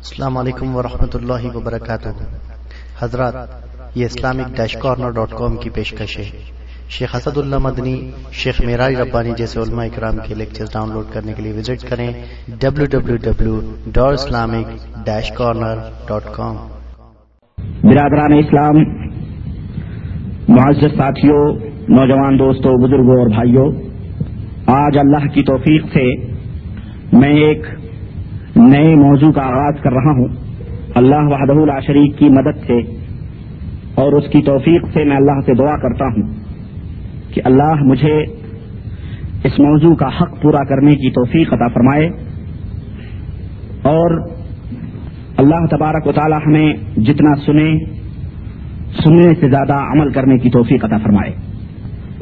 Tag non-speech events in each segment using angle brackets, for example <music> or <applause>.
السلام علیکم ورحمۃ اللہ وبرکاتہ۔ حضرات، یہ Islamic dash corner dot com کی پیشکش ہے۔ شیخ اسد اللہ مدنی، شیخ میرائی ربانی جیسے علماء اکرام کے لیکچر ڈاؤن لوڈ کرنے کے لیے وزٹ کریں W W W dot Islamic dash corner dot com برادران اسلام، معزز ساتھیوں، نوجوان دوستوں، بزرگوں اور بھائیوں، آج اللہ کی توفیق سے میں ایک نئے موضوع کا آغاز کر رہا ہوں۔ اللہ وحدہ شریف کی مدد سے اور اس کی توفیق سے میں اللہ سے دعا کرتا ہوں کہ اللہ مجھے اس موضوع کا حق پورا کرنے کی توفیق عطا فرمائے اور اللہ تبارک و تعالی ہمیں جتنا سنے، سننے سے زیادہ عمل کرنے کی توفیق عطا فرمائے۔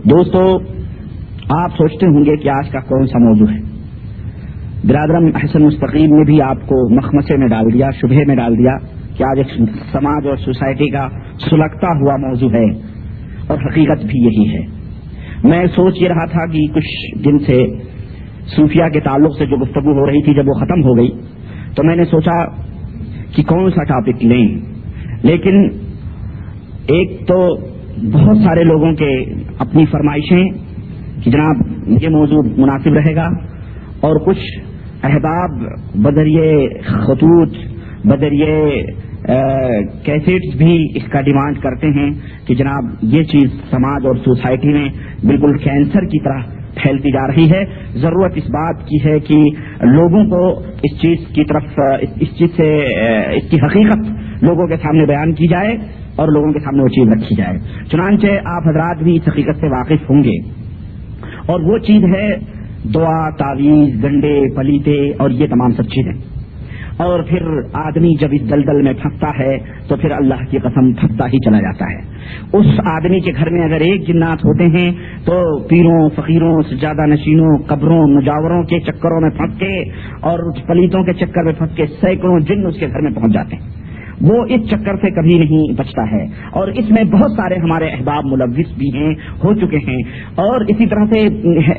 دوستو، آپ سوچتے ہوں گے کہ آج کا کون سا موضوع ہے؟ برادرم احسن مستقیم نے بھی آپ کو مخمسے میں ڈال دیا شبہ میں ڈال دیا کہ آج ایک سماج اور سوسائٹی کا سلگتا ہوا موضوع ہے اور حقیقت بھی یہی ہے۔ میں سوچ یہ رہا تھا کہ کچھ دن سے صوفیہ کے تعلق سے جو گفتگو ہو رہی تھی جب وہ ختم ہو گئی، تو میں نے سوچا کہ کون سا ٹاپک لیں۔ لیکن ایک تو بہت سارے لوگوں کے اپنی فرمائشیں کہ جناب یہ موضوع مناسب رہے گا۔ اور کچھ احباب بدریے خطوط، بدریے کیسٹس بھی اس کا ڈیمانڈ کرتے ہیں کہ جناب یہ چیز سماج اور سوسائٹی میں بالکل کینسر کی طرح پھیلتی جا رہی ہے۔ ضرورت اس بات کی ہے کہ لوگوں کو اس چیز کی طرف اس چیز سے اس کی حقیقت لوگوں کے سامنے بیان کی جائے اور لوگوں کے سامنے وہ چیز رکھی جائے۔ چنانچہ آپ حضرات بھی اس حقیقت سے واقف ہوں گے۔ اور وہ چیز ہے دعا، تعویذ گنڈے پلیتے، اور یہ تمام سب چیزیں۔ اور پھر آدمی جب اس دلدل میں پھنستا ہے، تو پھر اللہ کی قسم پھنستا ہی چلا جاتا ہے۔ اس آدمی کے گھر میں اگر ایک جنات ہوتے ہیں، تو پیروں، فقیروں، سجادہ نشینوں، قبروں مجاوروں کے چکروں میں پھنس کے اور پلیتوں کے چکر میں پھنس کے سینکڑوں جن اس کے گھر میں پہنچ جاتے ہیں۔ وہ اس چکر سے کبھی نہیں بچتا ہے۔ اور اس میں بہت سارے ہمارے احباب ملوث بھی ہیں، ہو چکے ہیں۔ اور اسی طرح سے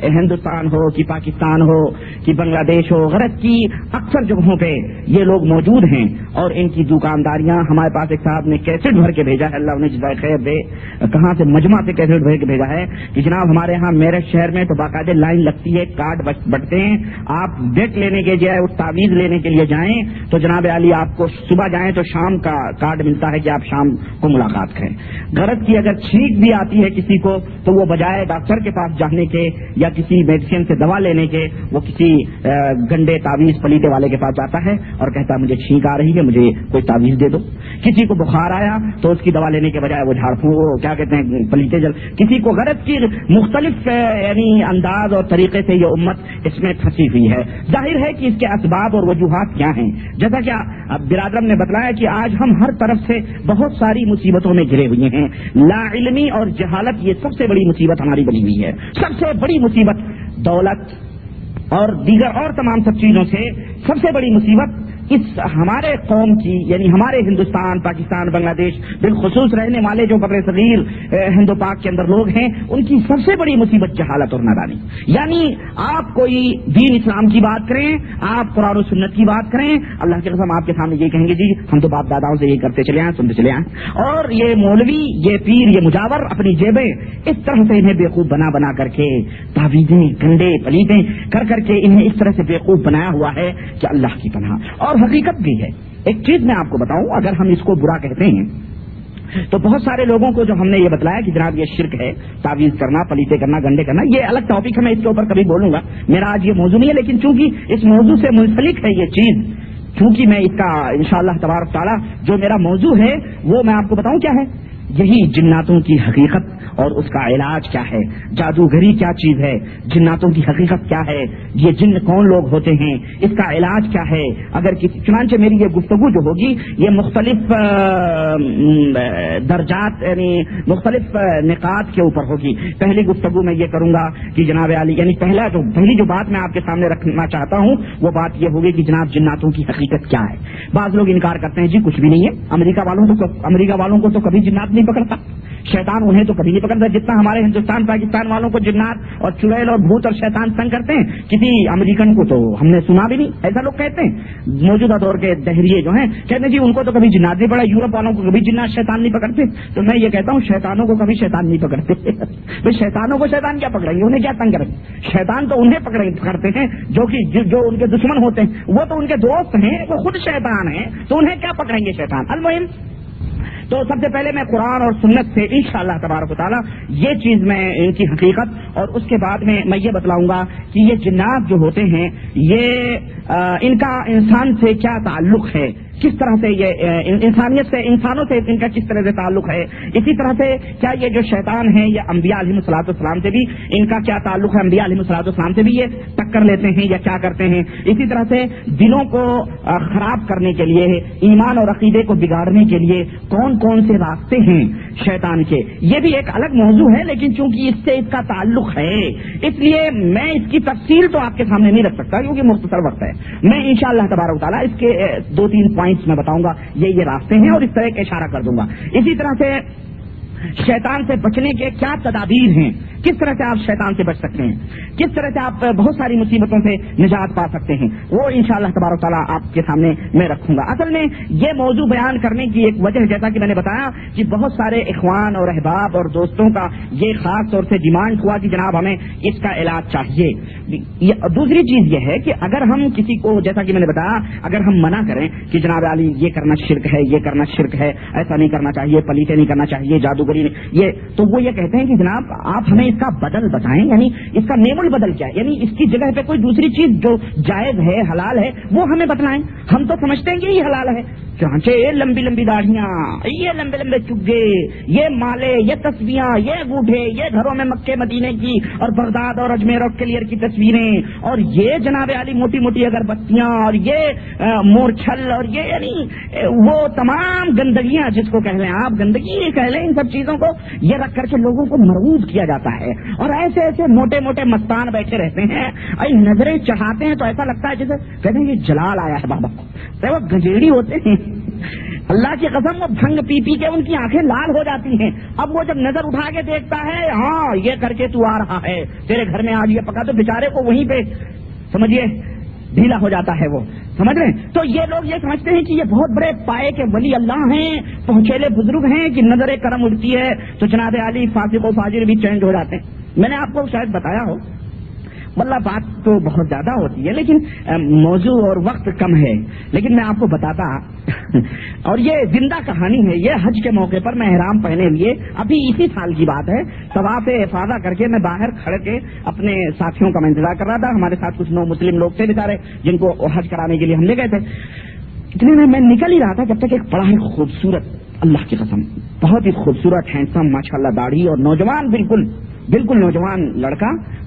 ہندوستان ہو کہ پاکستان ہو کہ بنگلہ دیش ہو غرض کی اکثر جگہوں پہ یہ لوگ موجود ہیں۔ اور ان کی دکانداریاں ہمارے پاس ایک صاحب نے کیسٹ بھر کے بھیجا ہے، اللہ انہیں جزائے خیر دے۔ کہاں سے مجمع سے کیسٹ بھر کے بھیجا ہے کہ جناب ہمارے ہاں میرے شہر میں تو باقاعدہ لائن لگتی ہے، کارڈ بٹتے ہیں۔ آپ ڈیٹ لینے کے جائے اس تعویذ لینے کے لیے جائیں تو جناب علی آپ کو صبح جائیں تو شام شام کا کارڈ ملتا ہے کہ آپ شام کو ملاقات کریں۔ غرض کی اگر چھینک بھی آتی ہے کسی کو، تو وہ بجائے ڈاکٹر کے پاس جانے کے یا کسی میڈیسن سے دوا لینے کے، وہ کسی گنڈے تعویذ پلیٹے والے کے پاس جاتا ہے اور کہتا ہے، مجھے چھینک آ رہی ہے، مجھے کوئی تعویذ دے دو۔ کسی کو بخار آیا تو اس کی دوا لینے کے بجائے وہ جھاڑ پھونک کیا کہتے ہیں پلیٹے جل۔ کسی کو غرض کی مختلف یعنی انداز اور طریقے سے یہ امت اس میں پھنسی ہوئی ہے۔ ظاہر ہے کہ اس کے اسباب اور وجوہات کیا ہیں۔ جیسا کہ برادرم نے بتلایا کہ آج ہم ہر طرف سے بہت ساری مصیبتوں میں گرے ہوئے ہیں۔ لا علمی اور جہالت یہ سب سے بڑی مصیبت ہماری بنی ہوئی ہے۔ سب سے بڑی مصیبت دولت اور دیگر اور تمام سب چیزوں سے سب سے بڑی مصیبت اس ہمارے قوم کی یعنی ہمارے ہندوستان، پاکستان، بنگلہ دیش، بالخصوص رہنے والے جو بر صغیر ہندو پاک کے اندر لوگ ہیں، ان کی سب سے بڑی مصیبت جہالت اور نادانی۔ یعنی آپ کوئی دین اسلام کی بات کریں، آپ قرآن و سنت کی بات کریں، اللہ کے قسم آپ کے سامنے یہ کہیں گے جی ہم تو باپ داداؤں سے یہ کرتے چلے آئے سنتے چلے آئے اور یہ مولوی، یہ پیر، یہ مجاور اپنی جیبیں اس طرح سے انہیں بیوقوف بنا بنا کر کے تعویذیں کنڈے پلیتیں کر کر کے انہیں اس طرح سے بیوقوف بنایا ہوا ہے کہ اللہ کی پناہ۔ اور حقیقت بھی ہے۔ ایک چیز میں آپ کو بتاؤں، اگر ہم اس کو برا کہتے ہیں، تو بہت سارے لوگوں کو جو ہم نے یہ بتلایا کہ جناب یہ شرک ہے، تعویذ کرنا، پلیتے کرنا، گنڈے کرنا، یہ الگ ٹاپک ہے، میں اس کے اوپر کبھی بولوں گا۔ میرا آج یہ موضوع نہیں ہے، لیکن چونکہ اس موضوع سے منسلک ہے یہ چیز، چونکہ میں اس کا انشاءاللہ اللہ تبارک تعالیٰ جو میرا موضوع ہے، وہ میں آپ کو بتاؤں کیا ہے۔ یہی جناتوں کی حقیقت اور اس کا علاج کیا ہے؟ جادوگری کیا چیز ہے؟ جناتوں کی حقیقت کیا ہے؟ یہ جن کون لوگ ہوتے ہیں؟ اس کا علاج کیا ہے؟ اگر کسی چنانچہ میری یہ گفتگو جو ہوگی، یہ مختلف درجات یعنی مختلف نکات کے اوپر ہوگی۔ پہلی گفتگو میں یہ کروں گا کہ جناب علی یعنی پہلا جو پہلی جو بات میں آپ کے سامنے رکھنا چاہتا ہوں، وہ بات یہ ہوگی کہ جناب جناتوں کی حقیقت کیا ہے۔ بعض لوگ انکار کرتے ہیں جی کچھ بھی نہیں ہے۔ امریکہ والوں کو امریکہ والوں کو تو کبھی جنات نہیں پکڑتا۔ شیطان انہیں تو کبھی نہیں پکڑتا جتنا ہمارے ہندوستان، پاکستان والوں کو جنات اور چڑیل اور بھوت اور شیطان تنگ کرتے ہیں، کسی امریکن کو تو ہم نے سنا بھی نہیں، ایسا لوگ کہتے ہیں۔ موجودہ دور کے دہریے جو ہیں، کہتے ہیں جی ان کو تو کبھی جنات نہیں پڑا یورپ والوں کو کبھی جنات، شیطان نہیں پکڑتے۔ تو میں یہ کہتا ہوں، شیطانوں کو کبھی شیطان نہیں پکڑتے۔ <laughs> بھائی، شیطانوں کو شیطان کیا پکڑیں گے؟ انہیں کیا تنگ کریں؟ شیطان تو انہیں پکڑتے ہیں جو کہ جو ان کے دشمن ہوتے ہیں۔ وہ تو ان کے دوست ہیں، وہ خود شیطان ہیں، تو انہیں کیا پکڑیں گے شیطان؟ المہم تو سب سے پہلے میں قرآن اور سنت سے ان شاء اللہ تبارک تعالیٰ یہ چیز میں ان کی حقیقت اور اس کے بعد میں میں یہ بتلاؤں گا کہ یہ جنات جو ہوتے ہیں، یہ ان کا انسان سے کیا تعلق ہے؟ کس طرح سے یہ انسانیت سے انسانوں سے ان کا کس طرح سے تعلق ہے؟ اسی طرح سے کیا یہ جو شیطان ہیں، یہ انبیاء علیہ صلاحت السلام سے بھی ان کا کیا تعلق ہے؟ انبیاء علیہ صلاحت السلام سے بھی یہ ٹکر لیتے ہیں یا کیا کرتے ہیں؟ اسی طرح سے دلوں کو خراب کرنے کے لیے، ایمان اور عقیدے کو بگاڑنے کے لیے کون کون سے راستے ہیں شیطان کے؟ یہ بھی ایک الگ موضوع ہے، لیکن چونکہ اس سے اس کا تعلق ہے، اس لیے میں اس کی تفصیل تو آپ کے سامنے نہیں رکھ سکتا، کیونکہ مختصر وقت ہے۔ میں ان شاء اللہ تبارک تعالیٰ اس کے دو تین پوائنٹ میں بتاؤں گا، یہ یہ راستے ہیں اور اس طرح کا اشارہ کر دوں گا۔ اسی طرح سے شیطان سے بچنے کے کیا تدابیر ہیں؟ کس طرح سے آپ شیطان سے بچ سکتے ہیں؟ کس طرح سے آپ بہت ساری مصیبتوں سے نجات پا سکتے ہیں؟ وہ ان شاء اللہ تبارک تعالیٰ آپ کے سامنے میں رکھوں گا۔ اصل میں یہ موضوع بیان کرنے کی ایک وجہ جیسا کہ میں نے بتایا کہ بہت سارے اخوان اور احباب اور دوستوں کا یہ خاص طور سے ڈیمانڈ ہوا کہ جناب ہمیں اس کا علاج چاہیے۔ دوسری چیز یہ ہے کہ اگر ہم کسی کو، جیسا کہ میں نے بتایا، اگر ہم منع کریں کہ جناب علی یہ کرنا شرک ہے، یہ کرنا شرک ہے، ایسا نہیں کرنا چاہیے پلیتے نہیں کرنا چاہیے جادو جادوگری یہ تو وہ یہ کہتے ہیں کہ جناب، آپ ہمیں اس کا بدل بتائیں یعنی اس کا نیمل بدل کیا ہے؟ یعنی اس کی جگہ پہ کوئی دوسری چیز جو جائز ہے، حلال ہے، وہ ہمیں بتلائیں۔ ہم تو سمجھتے ہیں کہ یہ حلال ہے۔ چانچے یہ لمبی لمبی داڑیاں یہ لمبے لمبے چگے، یہ مالے، یہ تصویاں یہ گوٹھے یہ گھروں میں مکے مدینے کی اور بغداد اور اجمیر اور کلیئر کی تصویریں۔ اور یہ جناب علی موٹی موٹی اگر بستیاں اور یہ مورچھل اور یہ یعنی وہ تمام گندگیاں جس کو کہہ لیں، آپ گندگی کہہ لیں ان سب چیزوں کو یہ رکھ کر کے لوگوں کو مربوط کیا جاتا ہے اور ایسے ایسے موٹے موٹے مستان بیٹھے رہتے ہیں۔ اور نظریں چڑھاتے ہیں تو ایسا لگتا ہے جیسے کہتے ہیں یہ جلال آیا ہے بابا۔ وہ گجیڑی ہوتے ہیں۔ اللہ کی قسم وہ بھنگ پی پی کے ان کی آنکھیں لال ہو جاتی ہیں۔ اب وہ جب نظر اٹھا کے دیکھتا ہے ہاں یہ کر کے تو آ رہا ہے۔ تیرے گھر میں آج یہ پکا تو بےچارے کو وہیں پہ، سمجھیے ڈھیلا ہو جاتا ہے وہ۔ سمجھ رہے ہیں؟ تو یہ لوگ یہ سمجھتے ہیں کہ یہ بہت بڑے پائے کے ولی اللہ ہیں، پہنچیلے بزرگ ہیں کہ نظر کرم اٹھتی ہے تو جناب علی فاطق و فاجر بھی چینج ہو جاتے ہیں۔ میں نے آپ کو شاید بتایا ہو واللہ بات تو بہت زیادہ ہوتی ہے، لیکن موضوع اور وقت کم ہے۔ لیکن میں آپ کو بتاتا، اور یہ زندہ کہانی ہے، یہ حج کے موقع پر میں احرام پہنے لیے ابھی اسی سال کی بات ہے۔ طواف افادہ کر کے میں باہر کھڑے کے اپنے ساتھیوں کا میں انتظار کر رہا تھا۔ ہمارے ساتھ کچھ نو مسلم لوگ تھے بےچارے جن کو حج کرانے کے لیے ہم لے گئے تھے۔ اتنے میں میں نکل ہی رہا تھا جب تک ایک بڑا ہی خوبصورت، اللہ کی قسم، بہت ہی خوبصورت، ہینڈسم ماشاء اللہ داڑھی اور نوجوان بالکل بالکل نوجوان لڑکا،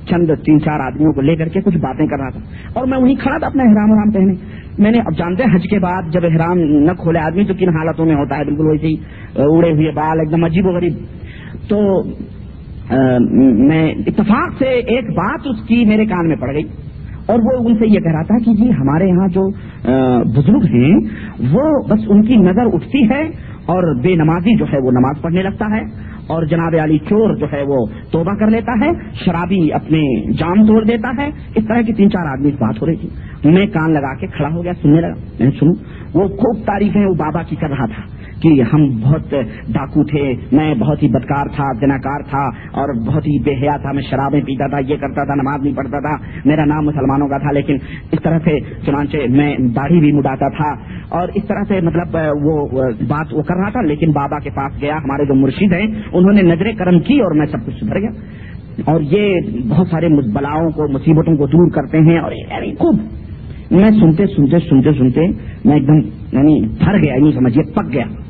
چند تین چار آدمیوں کو لے کر کے کچھ باتیں کر رہا تھا۔ اور میں وہیں کھڑا تھا اپنا احرام ورام پہنے میں نے، اب جانتے ہیں حج کے بعد جب احرام نہ کھولے آدمی تو کن حالتوں میں ہوتا ہے؟ بالکل ویسے ہی اڑے ہوئے بال ایک دم عجیب و غریب۔ تو میں اتفاق سے ایک بات اس کی میرے کان میں پڑ گئی۔ اور وہ ان سے یہ کہہ رہا تھا کہ جی ہمارے یہاں جو بزرگ ہیں، وہ بس ان کی نظر اٹھتی ہے اور بے نمازی جو ہے وہ نماز پڑھنے لگتا ہے۔ اور جناب علی چور جو ہے وہ توبہ کر لیتا ہے، شرابی اپنے جام توڑ دیتا ہے۔ اس طرح کی تین چار آدمی بات ہو رہی تھی میں کان لگا کے کھڑا ہو گیا، سننے لگا۔ میں سنوں، وہ خوب تعریفیں وہ بابا کی کر رہا تھا۔ کہ ہم بہت ڈاکو تھے۔ میں بہت ہی بدکار تھا جناکار تھا اور بہت ہی بے حیا تھا۔ میں شرابیں پیتا تھا، یہ کرتا تھا، نماز نہیں پڑھتا تھا۔ میرا نام مسلمانوں کا تھا، لیکن اس طرح سے چنانچہ میں داڑھی بھی مڈاتا تھا۔ اور اس طرح سے مطلب وہ بات وہ کر رہا تھا، لیکن بابا کے پاس گیا، ہمارے جو مرشد ہیں، انہوں نے نظر کرم کی اور میں سب کچھ سدھر گیا۔ اور یہ بہت سارے بلاؤں کو، مصیبتوں کو دور کرتے ہیں اور یعنی خوب۔ میں سنتے سنتے سنتے سنتے میں ایک دم یعنی بھر گیا یعنی سمجھیے، پک گیا۔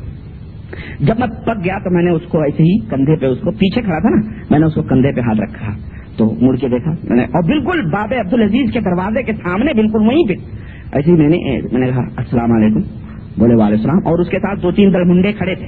جب میں پک گیا تو میں نے اس کو ایسے ہی کندھے پہ اس کو پیچھے کھڑا تھا نا، میں نے اس کو کندھے پہ ہاتھ رکھا تو مڑ کے دیکھا، میں نے اور بالکل باب عبد العزیز کے دروازے کے سامنے بالکل وہیں پہ۔ ایسے ہی میں نے میں نے کہا، السلام علیکم۔ بولے والے السلام۔ اور اس کے ساتھ دو تین درمنڈے کھڑے تھے۔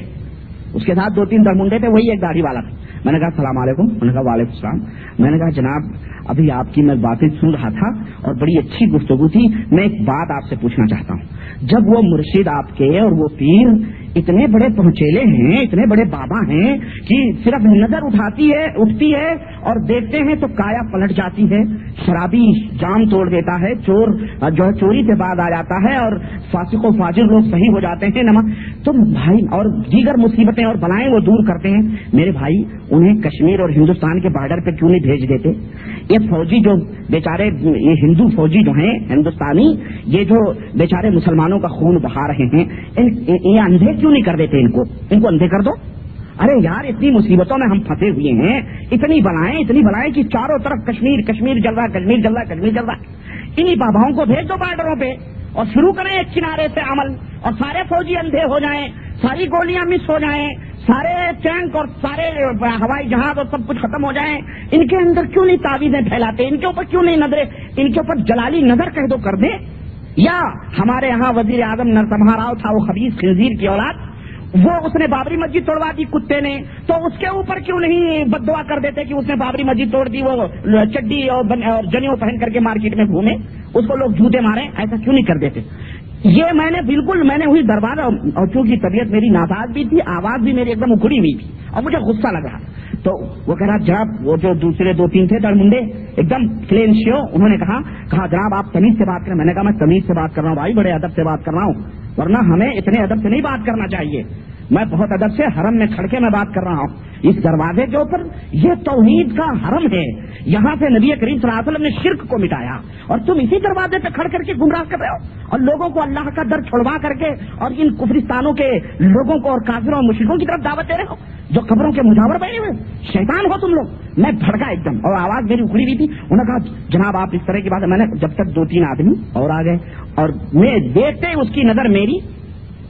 اس کے ساتھ دو تین درمنڈے تھے، وہی ایک داڑھی والا تھا۔ میں نے کہا، السلام علیکم۔ میں نے کہا، وعلیکم السلام۔ میں نے کہا، جناب، ابھی آپ کی میں باتیں سن رہا تھا اور بڑی اچھی گفتگو تھی، میں ایک بات آپ سے پوچھنا چاہتا ہوں۔ جب وہ مرشد آپ کے اور وہ پیر اتنے بڑے پہنچیلے ہیں، اتنے بڑے بابا ہیں کہ صرف نظر اٹھاتی ہے، اٹھتی ہے اور دیکھتے ہیں تو کایا پلٹ جاتی ہے۔ شرابی جام توڑ دیتا ہے، چور، جو ہے چوری سے بعد آ جاتا ہے اور فاسق و فاجر لوگ صحیح ہو جاتے ہیں۔ نما تم بھائی اور دیگر مصیبتیں اور بلائیں وہ دور کرتے ہیں۔ میرے بھائی، انہیں کشمیر اور ہندوستان کے بارڈر پہ کیوں نہیں بھیج دیتے؟ یہ فوجی جو بیچارے، یہ ہندو فوجی جو ہیں، ہندوستانی، یہ جو بیچارے مسلمانوں کا خون بہا رہے ہیں یہ اندھے کیوں نہیں کر دیتے ان کو؟ ان کو اندھے کر دو۔ ارے یار، اتنی مصیبتوں میں ہم پھنسے ہوئے ہیں۔ اتنی بلائیں اتنی بلائیں کہ چاروں طرف کشمیر کشمیر جل رہا کشمیر جل رہا کشمیر جل رہا انہیں باباؤں کو بھیج دو بارڈروں پہ اور شروع کریں ایک کنارے سے عمل اور سارے فوجی اندھے ہو جائیں، ساری گولیاں مس ہو جائیں، سارے ٹینک اور سارے ہوائی جہاز اور سب کچھ ختم ہو جائیں۔ ان کے اندر کیوں نہیں تعویذیں پھیلاتے؟ ان کے اوپر کیوں نہیں نظریں؟ ان کے اوپر جلالی نظر کہہ دو کر دیں۔ یا ہمارے یہاں وزیر اعظم نرسمہا راؤ تھا، وہ خبیز خنزیر کی اولاد، وہ اس نے بابری مسجد توڑوا دی کتے نے، تو اس کے اوپر کیوں نہیں بدوا کر دیتے کہ اس نے بابری مسجد توڑ دی، وہ چڈی اور جنیوں پہن کر کے مارکیٹ میں گھومے، اس کو لوگ جوتے مارے، ایسا کیوں نہیں کر دیتے؟ یہ میں نے بالکل میں نے وہی دربار اور چونکہ طبیعت میری ناداز بھی تھی، آواز بھی میری ایک دم اکھڑی ہوئی تھی۔ اور مجھے غصہ لگا تو وہ کہہ رہا، جناب، وہ جو دوسرے دو تین تھے منڈے، ایک دم کلین شیو انہوں نے کہا کہا، جناب، آپ تمیز سے بات کریں۔ میں نے کہا، میں تمیز سے بات کر رہا ہوں، بھائی، بڑے ادب سے بات کر رہا ہوں۔ ورنہ ہمیں اتنے ادب سے نہیں بات کرنا چاہیے۔ میں بہت ادب سے حرم میں کھڑکے میں بات کر رہا ہوں۔ اس دروازے کے اوپر یہ توحید کا حرم ہے۔ یہاں سے نبی کریم صلی اللہ علیہ وسلم نے شرک کو مٹایا۔ اور تم اسی دروازے پہ کھڑ کر کے گمراہ کر رہے ہو۔ اور لوگوں کو اللہ کا در چھڑوا کر کے اور ان کفرستانوں کے لوگوں کو اور کافروں اور مشرقوں کی طرف دعوت دے رہے ہو۔ جو قبروں کے مجاور بیٹھے ہوئے شیطان ہو تم لوگ۔ میں بھڑکا ایک دم۔ اور آواز میری اکھڑی ہوئی تھی۔ انہوں نے کہا، جناب، آپ اس طرح کی بات ہے۔ میں نے جب تک دو تین آدمی اور آ گئے اور میں دیکھتے اس کی نظر میری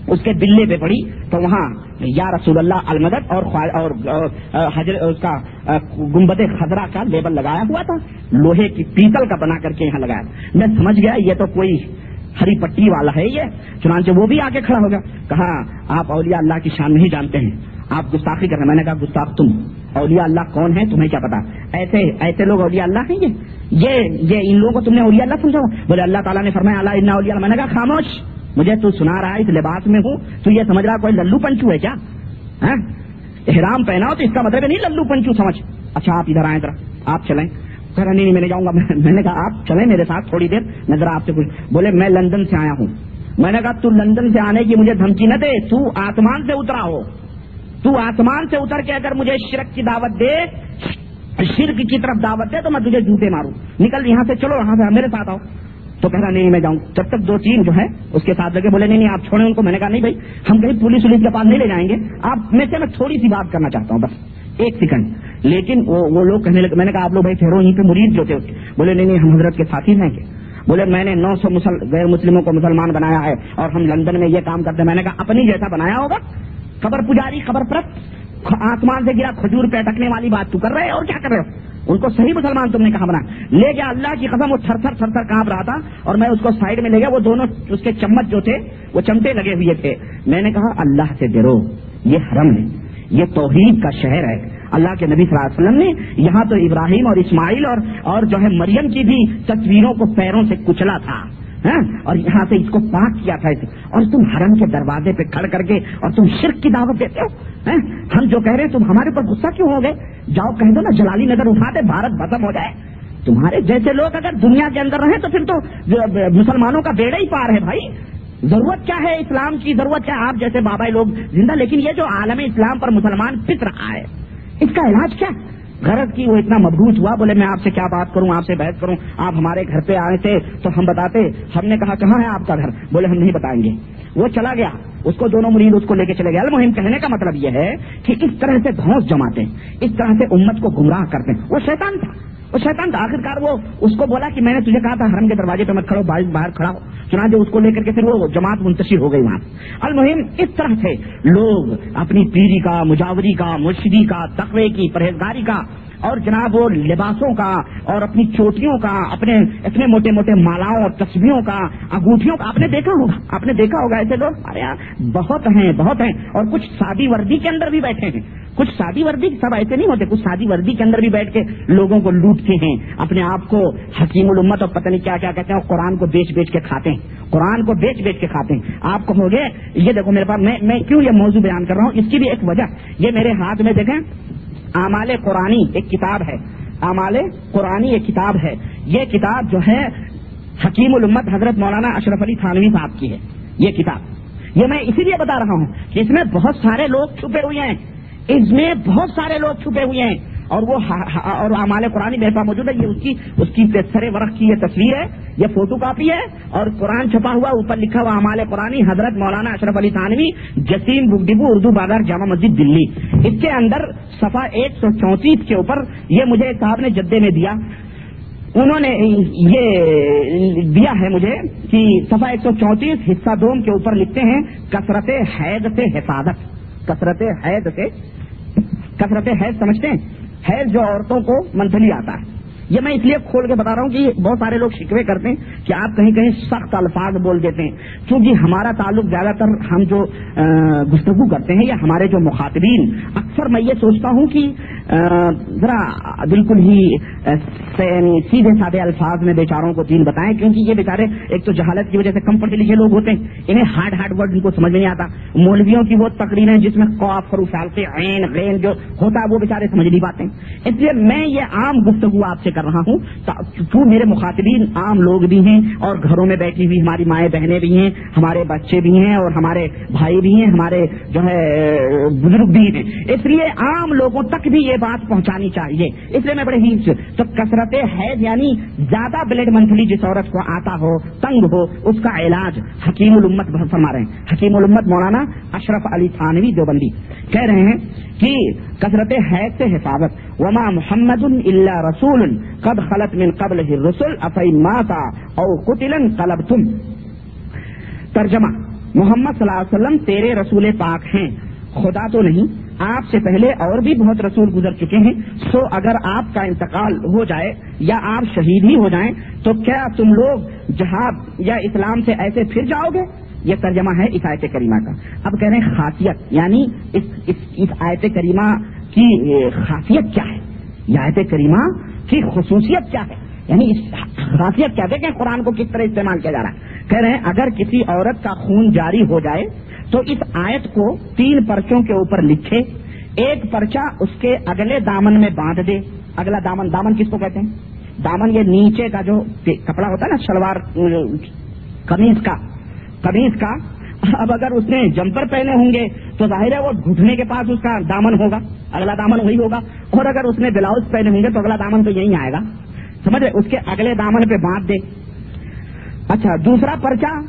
اس کے بلے پہ پڑی، تو وہاں یا رسول اللہ المدد اور اور حضرت اس کا گمبد خزرہ کا لیبل لگایا ہوا تھا۔ لوہے کی پیتل کا بنا کر کے یہاں لگایا میں سمجھ گیا، یہ تو کوئی ہری پٹی والا ہے یہ۔ چنانچہ وہ بھی آ کے کھڑا ہو گیا کہا، آپ اولیاء اللہ کی شان نہیں جانتے ہیں۔ آپ گستاخی کر رہے ہیں۔ میں نے کہا، گستاخ تم۔ اولیاء اللہ کون ہے تمہیں کیا پتا؟ ایسے ایسے لوگ اولیاء اللہ ہیں یہ۔ یہ ان لوگوں کو تم نے اولیاء اللہ سمجھا بولے، اللہ تعالیٰ نے فرمایا، اللہ اولیاء میں نے کہا، خاموش۔ مجھے تو سنا رہا ہے اس لباس میں ہوں تو یہ سمجھ رہا کوئی للو پنچو ہے کیا؟ ہاں؟ احرام پہنا ہو تو اس کا مطلب نہیں للو پنچو، سمجھ۔ اچھا آپ ادھر آئیں ذرا، آپ چلیں۔ کہہ نہیں میں نے جاؤں گا۔ میں نے کہا، آپ چلیں میرے ساتھ تھوڑی دیر، میں ذرا آپ سے کچھ بولے، میں لندن سے آیا ہوں۔ میں نے کہا، تو لندن سے آنے کی مجھے دھمکی نہ دے، تو آسمان سے اترا ہو۔ تو آسمان سے اتر کے اگر مجھے شرک کی دعوت دے، شرک کی طرف دعوت دے، تو میں تجھے جوتے ماروں۔ نکل یہاں سے، چلو، یہاں سے میرے ساتھ آؤ۔ تو کہہ رہا نہیں، میں جاؤں۔ جب تک دو تین جو ہے اس کے ساتھ لگے بولے، نہیں نہیں، آپ چھوڑیں ان کو۔ میں نے کہا، نہیں بھائی، ہم کہیں پولیس ولیس کے پاس نہیں لے جائیں گے۔ آپ، میں سے میں تھوڑی سی بات کرنا چاہتا ہوں، بس ایک سیکنڈ۔ لیکن وہ لوگ کہنے لگے، میں نے کہا، آپ لوگ بھائی ٹھہرو، یہیں پہ مریض جو تھے، بولے، نہیں نہیں، ہم حضرت کے ساتھی ہیں۔ کہ بولے، میں نے نو سو غیر مسلموں کو مسلمان بنایا ہے اور ہم لندن میں یہ کام کرتے ہیں۔ میں نے کہا، اپنی جیسا بنایا ہوگا۔ خبر پجاری، خبر پرت آسمان سے گرا کھجور پہ اٹکنے والی بات تو کر رہے اور کیا کر رہے ہو؟ ان کو صحیح مسلمان تم نے کہا بنا۔ لے گیا اللہ کی قسم، وہ تھر تھر تھر تھر کانپ رہا تھا اور میں اس کو سائڈ میں لے گیا۔ وہ دونوں اس کے چمچ جو تھے، وہ چمٹے لگے ہوئے تھے۔ میں نے کہا، اللہ سے ڈرو، یہ حرم ہے۔ یہ توحید کا شہر ہے۔ اللہ کے نبی صلی اللہ علیہ وسلم نے یہاں تو ابراہیم اور اسماعیل اور اور جو ہے مریم کی بھی تصویروں کو پیروں سے کچلا تھا۔ ہاں؟ اور یہاں سے اس کو پاک کیا تھا اور تم حرم کے دروازے پہ کھڑ کر کے اور تم شرک کی دعوت دیتے ہو۔ ہاں؟ ہم جو کہہ رہے ہیں، تم ہمارے اوپر غصہ کیوں ہو گئے؟ جاؤ کہہ دو نا، جلالی نظر اٹھاتے بھارت ختم ہو جائے۔ تمہارے جیسے لوگ اگر دنیا کے اندر رہیں تو پھر تو مسلمانوں کا بیڑا ہی پار ہے بھائی۔ ضرورت کیا ہے اسلام کی؟ ضرورت کیا ہے؟ آپ جیسے بابا لوگ زندہ، لیکن یہ جو عالم اسلام پر مسلمان پت رہا ہے، اس کا علاج کیا؟ غرض کی وہ اتنا مضبوط ہوا، بولے میں آپ سے کیا بات کروں، آپ سے بحث کروں، آپ ہمارے گھر پہ آئے تھے تو ہم بتاتے، ہم نے کہا کہاں ہے آپ کا گھر؟ بولے ہم نہیں بتائیں گے۔ وہ چلا گیا۔ اس کو دونوں مرید اس کو لے کے چلے گئے۔ المہم کہنے کا مطلب یہ ہے کہ اس طرح سے دھوس جماتے ہیں اس طرح سے امت کو گمراہ کرتے۔ ہیں وہ شیطان تھا۔ وہ شیطان تھا آخرکار وہ اس کو بولا کہ میں نے تجھے کہا تھا حرم کے دروازے پہ مت کھڑو، باہر کھڑا ہو چنانچہ اس کو لے کر کے پھر وہ جماعت منتشر ہو گئی وہاں۔ المہم اس طرح سے لوگ اپنی پیری کا، مجاوری کا، مرشدی کا، تقوی کی، پرہیزگاری کا اور جناب وہ لباسوں کا اور اپنی چوٹیوں کا، اپنے اتنے موٹے موٹے مالاؤں اور تصویروں کا، انگوٹھیوں کا، آپ نے دیکھا ہوگا، آپ نے دیکھا ہوگا ایسے لوگ؟ ارے یار، بہت ہیں بہت ہیں۔ اور کچھ سادی وردی کے اندر بھی بیٹھے ہیں۔ کچھ شادی وردی، سب ایسے نہیں ہوتے، کچھ شادی وردی کے اندر بھی بیٹھ کے لوگوں کو لوٹتے ہیں، اپنے آپ کو حکیم الامت اور پتہ نہیں کیا کیا کہتے ہیں، اور قرآن کو بیچ بیچ کے کھاتے ہیں۔ قرآن کو بیچ بیچ کے کھاتے ہیں۔ آپ کہو گے، یہ دیکھو میرے پاس، میں میں کیوں یہ موضوع بیان کر رہا ہوں؟ اس کی بھی ایک وجہ، یہ میرے ہاتھ میں دیکھیں اعمال قرآنی ایک کتاب ہے۔ اعمال قرآنی ایک کتاب ہے۔ یہ کتاب جو ہے حکیم الامت حضرت مولانا اشرف علی تھانوی صاحب کی ہے۔ یہ کتاب۔ یہ میں اسی لیے بتا رہا ہوں کہ اس میں بہت سارے لوگ چھپے ہوئے ہیں۔ اس میں بہت سارے لوگ چھپے ہوئے ہیں۔ اور وہ اور ہمارے قرآن میرے پاس موجود ہے، یہ اس کی اس کی سر ورق کی یہ تصویر ہے، یہ فوٹو کاپی ہے، اور قرآن چھپا ہوا اوپر لکھا ہوا ہمارے قرآن حضرت مولانا اشرف علی تھانوی جسیم بکڈبو اردو بازار، جامع مسجد، دلی۔ اس کے اندر صفحہ ایک سو چونتیس کے اوپر یہ مجھے صاحب نے جدے میں دیا۔ انہوں نے یہ دیا ہے مجھے کہ صفحہ ایک سو چونتیس، حصہ دوم کے اوپر لکھتے ہیں، کثرت حید سے حفاظت۔ کثرت حید سے کثرت حید سمجھتے ہیں؟ ہے جو عورتوں کو منتھلی آتا ہے۔ یہ میں اس لیے کھول کے بتا رہا ہوں کہ بہت سارے لوگ شکوے کرتے ہیں کہ آپ کہیں کہیں سخت الفاظ بول دیتے ہیں۔ کیونکہ ہمارا تعلق زیادہ تر ہم جو گفتگو کرتے ہیں یا ہمارے جو مخاطبین، اکثر میں یہ سوچتا ہوں کہ ذرا بالکل ہی یعنی سیدھے سادے الفاظ میں بیچاروں کو تین بتائیں، کیونکہ یہ بیچارے ایک تو جہالت کی وجہ سے کم پڑھے لکھے لوگ ہوتے ہیں۔ انہیں ہارڈ ہارڈ ورڈ ان کو سمجھ نہیں آتا۔ مولویوں کی وہ تقریریں جس میں قوف سے عین، غین جو ہوتا ہے، وہ بیچارے سمجھ نہیں پاتے اس لیے میں یہ عام گفتگو آپ سے کر رہا ہوں۔ تو میرے مخاطبین عام لوگ بھی ہیں اور گھروں میں بیٹھی ہوئی ہماری مائیں بہنیں بھی ہیں، ہمارے بچے بھی ہیں اور ہمارے بھائی بھی ہیں، ہمارے جو ہے، بزرگ بھی ہیں۔ اس لیے عام لوگوں تک بھی یہ بات پہنچانی چاہیے۔ اس لیے میں بڑے ہی تو کثرت ہے یعنی زیادہ بلڈ منتھلی جس عورت کو آتا ہو، تنگ ہو، اس کا علاج حکیم الامت فرما رہے ہیں۔ حکیم الامت مولانا اشرف علی تھانوی دیوبندی کہہ رہے ہیں کہ کثرت حید سے حفاظت۔ وما محمد اللہ رسول قد خلط من قبل رسول افعی ماتا او قتل قلب تم ترجمہ۔ محمد صلی اللہ علیہ وسلم تیرے رسول پاک ہیں۔ خدا تو نہیں، آپ سے پہلے اور بھی بہت رسول گزر چکے ہیں۔ سو اگر آپ کا انتقال ہو جائے یا آپ شہید ہی ہو جائیں، تو کیا تم لوگ جہاد یا اسلام سے ایسے پھر جاؤ گے؟ یہ ترجمہ ہے اس آیت کریمہ کا۔ اب کہہ رہے ہیں خاصیت یعنی اس اس, اس آیت کریمہ کی خاصیت کیا ہے؟ یہ آیت کریمہ کی خصوصیت کیا ہے؟ یعنی اس خاصیت کیا دیکھیں قرآن کو کس طرح استعمال کیا جا رہا ہے۔ کہہ رہے ہیں اگر کسی عورت کا خون جاری ہو جائے تو اس آیت کو تین پرچوں کے اوپر لکھے ایک پرچہ اس کے اگلے دامن میں باندھ دے۔ اگلا دامن دامن کس کو کہتے ہیں؟ دامن یہ نیچے کا جو کپڑا ہوتا ہے نا شلوار کمیز کا۔ کمیز کا۔ اب اگر اس نے جمپر پہنے ہوں گے تو ظاہر ہے وہ گھٹنے کے پاس اس کا دامن ہوگا، اگلا دامن وہی ہوگا۔ اور اگر اس نے بلاؤز پہنے ہوں گے تو اگلا دامن تو یہی آئے گا۔ سمجھ رہے؟ اس کے اگلے دامن پہ باندھ دے۔ اچھا دوسرا پرچہ۔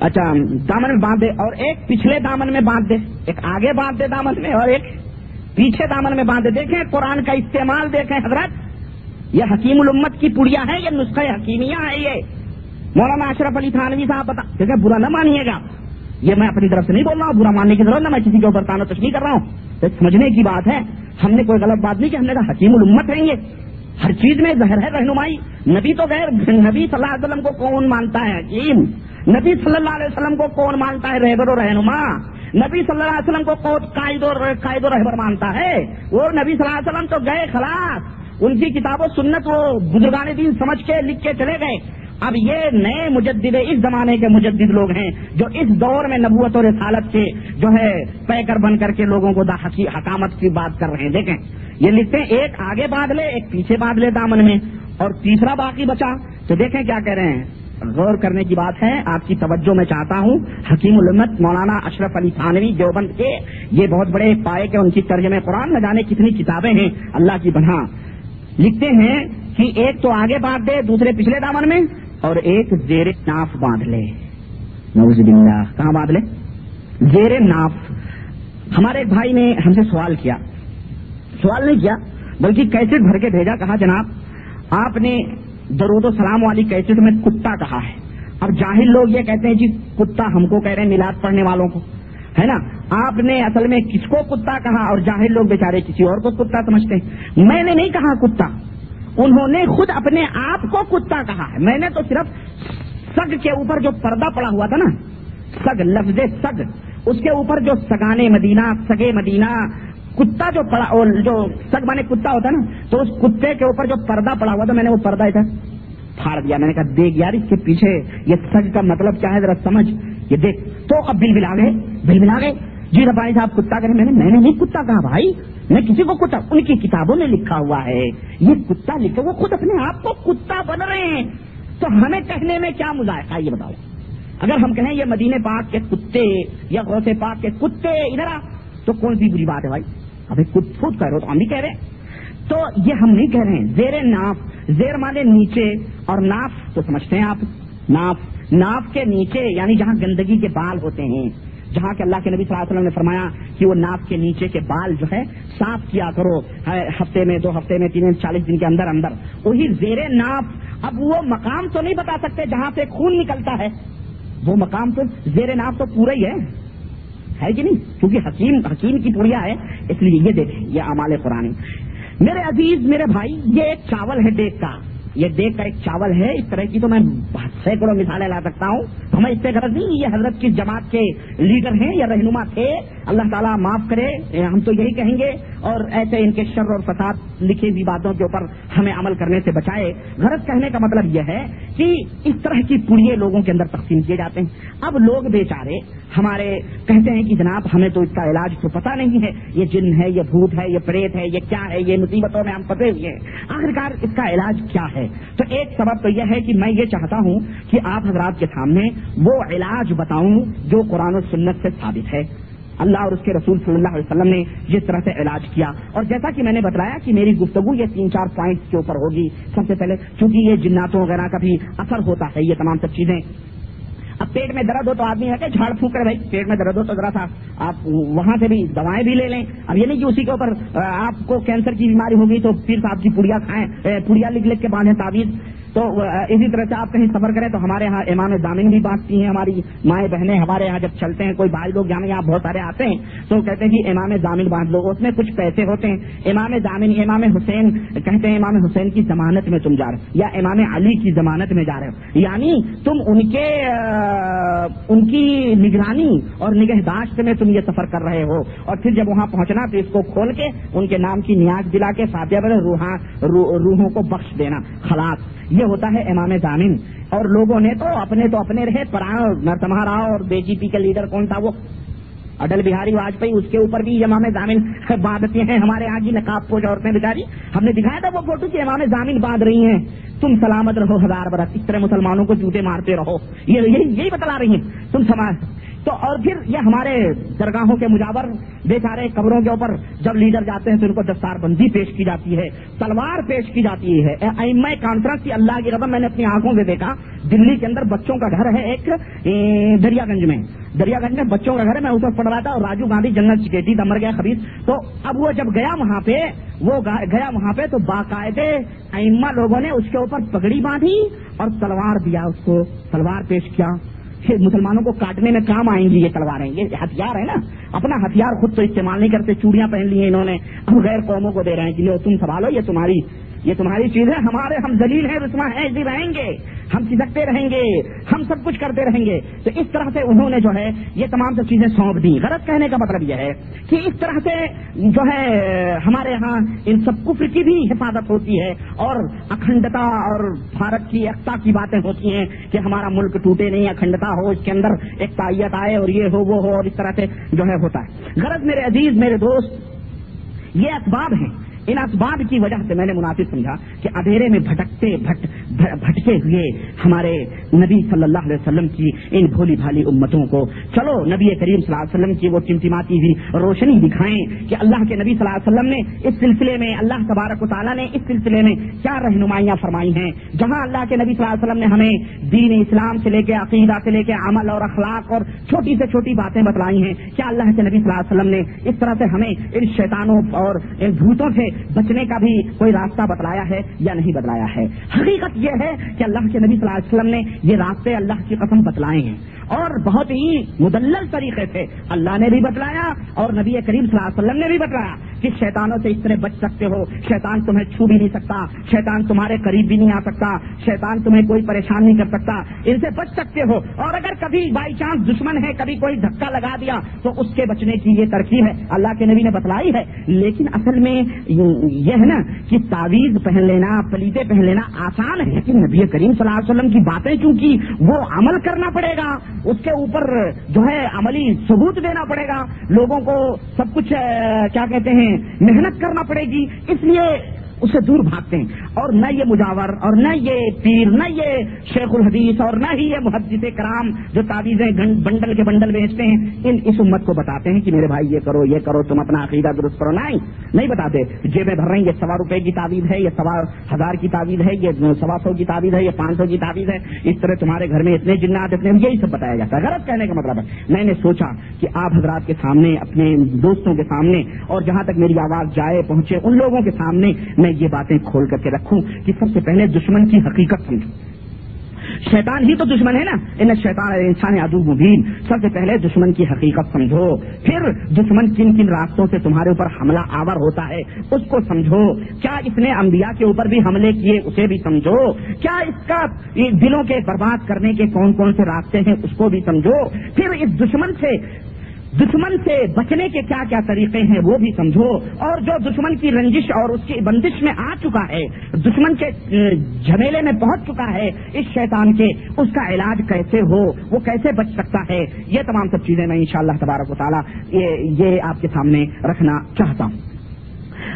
اچھا دامن میں باندھ دے اور ایک پچھلے دامن میں باندھ دے۔ ایک آگے باندھ دے دامن میں اور ایک پیچھے دامن میں باندھ دے۔ دیکھیں، قرآن کا استعمال دیکھیں، حضرت، یہ حکیم الامت کی پڑیا ہے، یہ نسخہ حکیمیہ ہے یہ۔ مولانا اشرف علی تھانوی صاحب بتا دیکھیں برا نہ مانیے گا۔ یہ میں اپنی طرف سے نہیں بول رہا ہوں، برا ماننے کی ضرورت نہ میں کسی کے اوپر تانا تشریح کر رہا ہوں۔ سمجھنے کی بات ہے، ہم نے کوئی غلط بات نہیں کہ ہم نے کہا حکیم الامت ہے یہ۔ ہر چیز میں زہر ہے رہنمائی۔ نبی تو غیر نبی صلی اللہ علیہ وسلم کو کون مانتا ہے حکیم؟ نبی صلی اللہ علیہ وسلم کو کون مانتا ہے رہبر و رہنما؟ نبی صلی اللہ علیہ وسلم کو قائد و قائد و رہبر مانتا ہے؟ وہ نبی صلی اللہ علیہ وسلم تو گئے خلاص۔ ان کی کتاب و سنت وہ بزرگان دین سمجھ کے لکھ کے چلے گئے۔ اب یہ نئے مجدد اس زمانے کے مجدد لوگ ہیں جو اس دور میں نبوت اور رسالت کے جو ہے پیکر بن کر کے لوگوں کو حکامت کی بات کر رہے ہیں۔ دیکھیں، یہ لکھتے ہیں، ایک آگے باندھ لے، ایک پیچھے باندھ لے دامن میں، اور تیسرا باقی بچا۔ تو دیکھیں کیا کہہ رہے ہیں۔ غور کرنے کی بات ہے، آپ کی توجہ میں چاہتا ہوں، حکیم الامت مولانا اشرف علی تھانوی، دیوبند کے، یہ بہت بڑے پائے کے، ان کی ترجمے قرآن نہ جانے کتنی کتابیں ہیں۔ اللہ کی بنا لکھتے ہیں کہ ایک تو آگے باندھ دے، دوسرے پچھلے دامن میں اور ایک زیر ناف باندھ لے۔ نوز باللہ۔ کہاں باندھ لے؟ زیر ناف۔ ہمارے ایک بھائی نے ہم سے سوال کیا۔ سوال نہیں کیا، بلکہ کیسٹ بھر کے بھیجا۔ کہا، جناب، آپ نے درود و سلام والی کیسٹ میں کتا کہا ہے۔ اب جاہل لوگ یہ کہتے ہیں جی کتا ہم کو کہہ رہے ہیں ملاد پڑھنے والوں کو۔ ہے نا؟ آپ نے اصل میں کس کو کتا کہا؟ اور جاہل لوگ بیچارے کسی اور کو کتا سمجھتے ہیں۔ میں نے نہیں کہا کتا۔ انہوں نے خود اپنے آپ کو کتا کہا ہے۔ میں نے تو صرف سگ کے اوپر جو پردہ پڑا ہوا تھا نا، سگ، لفظ سگ، اس کے اوپر جو سگانے مدینہ، سگے مدینہ، کتا جو پڑا جو سگ مانے کتا ہوتا ہے نا، تو اس کتے کے اوپر جو پردہ پڑا ہوا تھا، میں نے وہ پردہ ادھر پھاڑ دیا۔ میں نے کہا، دیکھ یار، اس کے پیچھے یہ سگ کا مطلب کیا ہے؟ ذرا سمجھ۔ یہ دیکھ، تو اب بل بلا گئے بل بلا گئے۔ جی ربانی صاحب، کتا کرے میں نے میں نے نہیں کتا کہا بھائی۔ میں کسی کو کتا ان کی کتابوں میں لکھا ہوا ہے۔ یہ کتا لکھا وہ خود اپنے آپ کو کتا بن رہے ہیں۔ تو ہمیں کہنے میں کیا مظاہرہ یہ بتاؤ۔ اگر ہم کہیں یہ مدینے پاک کے کتے یا غوث پاک کے کتے ادھر تو کون سی بری بات ہے بھائی؟ ابھی خود خود کہہ رہے تو ہم بھی کہہ رہے ہیں۔ تو یہ ہم نہیں کہہ رہے ہیں۔ زیر ناف، زیر مانے نیچے اور ناف تو سمجھتے ہیں آپ۔ ناف ناف کے نیچے یعنی جہاں گندگی کے بال ہوتے ہیں۔ جہاں کہ اللہ کے نبی صلی اللہ علیہ وسلم نے فرمایا کہ وہ ناف کے نیچے کے بال جو ہے صاف کیا کرو ہفتے میں، دو ہفتے میں، تین چالیس دن کے اندر اندر۔ وہی زیر ناف۔ اب وہ مقام تو نہیں بتا سکتے جہاں سے خون نکلتا ہے۔ وہ مقام تو زیر ناف تو پورا ہی ہے۔ ہے کہ نہیں؟ کیونکہ حکیم حکیم کی پوریا ہے۔ اس لیے یہ دیکھیں یہ امال قرآن میرے عزیز، میرے بھائی، یہ ایک چاول ہے دیکھ کا۔ یہ دیکھ کر ایک چاول ہے، اس طرح کی تو میں سینکڑوں مثالیں لا سکتا ہوں۔ ہمیں اس سے غرض نہیں، یہ حضرت کی جماعت کے لیڈر ہیں یا رہنما تھے۔ اللہ تعالیٰ معاف کرے ہم تو یہی کہیں گے۔ اور ایسے ان کے شر اور فساد لکھی ہوئی باتوں کے اوپر ہمیں عمل کرنے سے بچائے۔ غرض کہنے کا مطلب یہ ہے کہ اس طرح کی پڑیے لوگوں کے اندر تقسیم کیے جاتے ہیں۔ اب لوگ بیچارے، ہمارے کہتے ہیں کہ جناب ہمیں تو اس کا علاج تو پتا نہیں ہے، یہ جن ہے، یہ بھوت ہے، یہ پریت ہے، یہ کیا ہے، یہ مصیبتوں میں ہم پتے ہوئے ہیں۔ آخرکار اس کا علاج کیا ہے؟ ہے۔ تو ایک سبب تو یہ ہے کہ میں یہ چاہتا ہوں کہ آپ حضرات کے سامنے وہ علاج بتاؤں جو قرآن و سنت سے ثابت ہے۔ اللہ اور اس کے رسول صلی اللہ علیہ وسلم نے جس طرح سے علاج کیا۔ اور جیسا کہ میں نے بتایا کہ میری گفتگو یہ تین چار پوائنٹس کے اوپر ہوگی۔ سب سے پہلے چونکہ یہ جناتوں وغیرہ کا بھی اثر ہوتا ہے، یہ تمام سب چیزیں۔ اب پیٹ میں درد ہو تو آدمی ہے کہ جھاڑ پھونک کر بھائی، پیٹ میں درد ہو تو ذرا تھا آپ وہاں سے بھی دوائیں بھی لے لیں۔ اب یہ نہیں کہ اسی کے اوپر آپ کو کینسر کی بیماری ہوگی تو پھر آپ کی جی پڑیا کھائیں پڑیا لکھ لکھ کے باندھیں تعویذ تو اسی طرح سے آپ کہیں سفر کریں تو ہمارے یہاں امام دامن بھی بانٹتی ہیں، ہماری مائیں بہنیں ہمارے یہاں جب چلتے ہیں، کوئی بھائی لوگ یہاں بہت سارے آتے ہیں، تو کہتے ہیں کہ امام دامن باندھ لو اس میں کچھ پیسے ہوتے ہیں۔ امام دامن، امام حسین کہتے ہیں، امام حسین کی ضمانت میں تم جا رہے یا امام علی کی ضمانت میں جا رہے ہو۔ یعنی تم ان کے ان کی نگرانی اور نگہداشت میں تم یہ سفر کر رہے ہو۔ اور پھر جب وہاں پہنچنا، تو اس کو کھول کے ان کے نام کی نیاز دلا کے فاتحہ روحوں کو بخش دینا، خلاص۔ یہ ہوتا ہے امام زامن اور لوگوں نے تو اپنے تو اپنے رہے نرسمہا راؤ اور بی جے پی کا لیڈر کون تھا وہ؟ اٹل بہاری واجپئی، اس کے اوپر بھی امام زامن <laughs> باندھتے ہیں۔ ہمارے یہاں کی نقاب پوج عورتیں بچاری ہم نے دکھایا تھا وہ فوٹو کہ امام زامن باندھ رہی ہیں۔ تم سلامت رہو ہزار برس، اس طرح مسلمانوں کو جوتے مارتے رہو۔ یہی بتلا رہی ہیں۔ تم سماج تو اور پھر یہ ہمارے درگاہوں کے مجاور بے سارے قبروں کے اوپر جب لیڈر جاتے ہیں تو ان کو دستار بندی پیش کی جاتی ہے، تلوار پیش کی جاتی ہے۔ کانفرنس کی اللہ کی رقم میں نے اپنی آنکھوں سے دیکھا، دلی کے اندر بچوں کا گھر ہے ایک دریا گنج میں۔ دریا گنج میں بچوں کا گھر ہے، میں اس وقت پڑھ رہا تھا، اور راجو گاندھی جنگل چکیٹی تھا، مر گیا خبیز تو اب وہ جب گیا وہاں پہ، وہ گیا وہاں پہ، تو باقاعدے ائمہ لوگوں نے اس کے اوپر پگڑی باندھی اور تلوار دیا، اس کو تلوار پیش کیا۔ مسلمانوں کو کاٹنے میں کام آئیں گی، یہ تلواریں، یہ ہتھیار ہے نا۔ اپنا ہتھیار خود تو استعمال نہیں کرتے، چوڑیاں پہن لی ہیں انہوں نے اب غیر قوموں کو دے رہے ہیں کہ لو تم سنبھالو، یہ تمہاری یہ تمہاری چیز ہے، ہمارے ہم دلیل ہیں رسما ہے ایسے جی رہیں گے۔ ہم سکتے رہیں گے، ہم سب کچھ کرتے رہیں گے۔ تو اس طرح سے انہوں نے جو ہے، یہ تمام سب چیزیں سونپ دی غلط کہنے کا مطلب یہ ہے کہ اس طرح سے جو ہے، ہمارے ہاں ان سب کفر کی بھی حفاظت ہوتی ہے اور اکھنڈتا اور بھارت کی ایکتا کی باتیں ہوتی ہیں کہ ہمارا ملک ٹوٹے نہیں، اکھنڈتا ہو، اس کے اندر ایکتائیت آئے اور یہ ہو، وہ ہو اور اس طرح سے جو ہے ہوتا ہے۔ غلط میرے عزیز، میرے دوست، یہ اسباب ہیں ان اسباب کی وجہ سے میں نے مناسب سمجھا کہ اندھیرے میں بھٹکتے بھٹکے ہوئے ہمارے نبی صلی اللہ علیہ وسلم کی ان بھولی بھالی امتوں کو۔ چلو، نبی کریم صلی اللہ علیہ وسلم کی وہ چمچماتی ہوئی روشنی دکھائیں کہ اللہ کے نبی صلی اللہ علیہ وسلم نے اس سلسلے میں اللہ تبارک و تعالیٰ نے اس سلسلے میں کیا رہنمائیاں فرمائی ہیں۔ جہاں اللہ کے نبی صلی اللہ علیہ وسلم نے ہمیں دین اسلام سے لے کے عقیدہ سے لے کے عمل اور اخلاق اور چھوٹی سے چھوٹی باتیں بتلائی ہیں۔ کیا اللہ کے نبی صلی اللہ علیہ وسلم نے اس طرح سے ہمیں ان شیطانوں اور ان بھوتوں سے بچنے کا بھی کوئی راستہ بتلایا ہے یا نہیں بتلایا ہے۔ حقیقت یہ ہے کہ اللہ کے نبی صلی اللہ علیہ وسلم نے یہ راستے اللہ کی قسم بتلائے ہیں۔ اور بہت ہی مدلل طریقے سے اللہ نے بھی بتلایا اور نبی کریم صلی اللہ علیہ وسلم نے بھی بتلایا۔ کہ شیطانوں سے اس طرح بچ سکتے ہو؟ شیطان تمہیں چھو بھی نہیں سکتا۔ شیطان تمہارے قریب بھی نہیں آ سکتا۔ شیطان تمہیں کوئی پریشان نہیں کر سکتا۔ ان سے بچ سکتے ہو۔ اور اگر کبھی بائی چانس دشمن ہے، کبھی کوئی دھکا لگا دیا، تو اس کے بچنے کی یہ ترکیب ہے۔ اللہ کے نبی نے بتلائی ہے۔ لیکن اصل میں یہ ہے نا کہ تعویذ پہن لینا پلیتے پہن لینا آسان ہے۔ لیکن نبی کریم صلی اللہ علیہ وسلم کی باتیں چونکہ وہ عمل کرنا پڑے گا۔ اس کے اوپر جو ہے عملی ثبوت دینا پڑے گا۔ لوگوں کو سب کچھ کیا کہتے ہیں محنت کرنا پڑے گی۔ اس لیے اسے دور بھاگتے ہیں۔ اور نہ یہ مجاور، اور نہ یہ پیر، نہ یہ شیخ الحدیث، اور نہ ہی یہ محدث کرام جو تعویذیں بنڈل کے بنڈل بیچتے ہیں، ان اس امت کو بتاتے ہیں کہ میرے بھائی یہ کرو یہ کرو، تم اپنا عقیدہ درست کرو۔ نہیں نہیں بتاتے۔ جیبیں بھر رہے ہیں، یہ سوا روپے کی تعویذ ہے، یہ سوا ہزار کی تعویذ ہے، یہ سوا سو کی تعویذ ہے، یہ پانچ سو کی تعویذ ہے۔ اس طرح تمہارے گھر میں اتنے جنات، اتنے، یہی سب بتایا جاتا ہے۔ غلط کہنے کا مطلب ہے۔ میں نے سوچا کہ آپ حضرات کے سامنے، اپنے دوستوں کے سامنے، اور جہاں تک میری آواز جائے، پہنچے، ان لوگوں کے سامنے میں میں یہ باتیں کھول کر کے رکھوں کہ سب سے پہلے دشمن کی حقیقت سمجھوں۔ شیطان ہی تو دشمن ہے نا۔ ان شیطان، انسان ادو مبین۔ سب سے پہلے دشمن کی حقیقت سمجھو۔ پھر دشمن کن کن راستوں سے تمہارے اوپر حملہ آور ہوتا ہے، اس کو سمجھو۔ کیا اس نے انبیاء کے اوپر بھی حملے کیے اسے بھی سمجھو؟ کیا اس کا دلوں کے برباد کرنے کے کون کون سے راستے ہیں اس کو بھی سمجھو؟ پھر اس دشمن سے دشمن سے بچنے کے کیا کیا طریقے ہیں وہ بھی سمجھو۔ اور جو دشمن کی رنجش اور اس کی بندش میں آ چکا ہے، دشمن کے جھمیلے میں پہنچ چکا ہے، اس شیطان کے، اس کا علاج کیسے ہو، وہ کیسے بچ سکتا ہے، یہ تمام سب چیزیں میں انشاءاللہ تبارک و تعالیٰ یہ آپ کے سامنے رکھنا چاہتا ہوں۔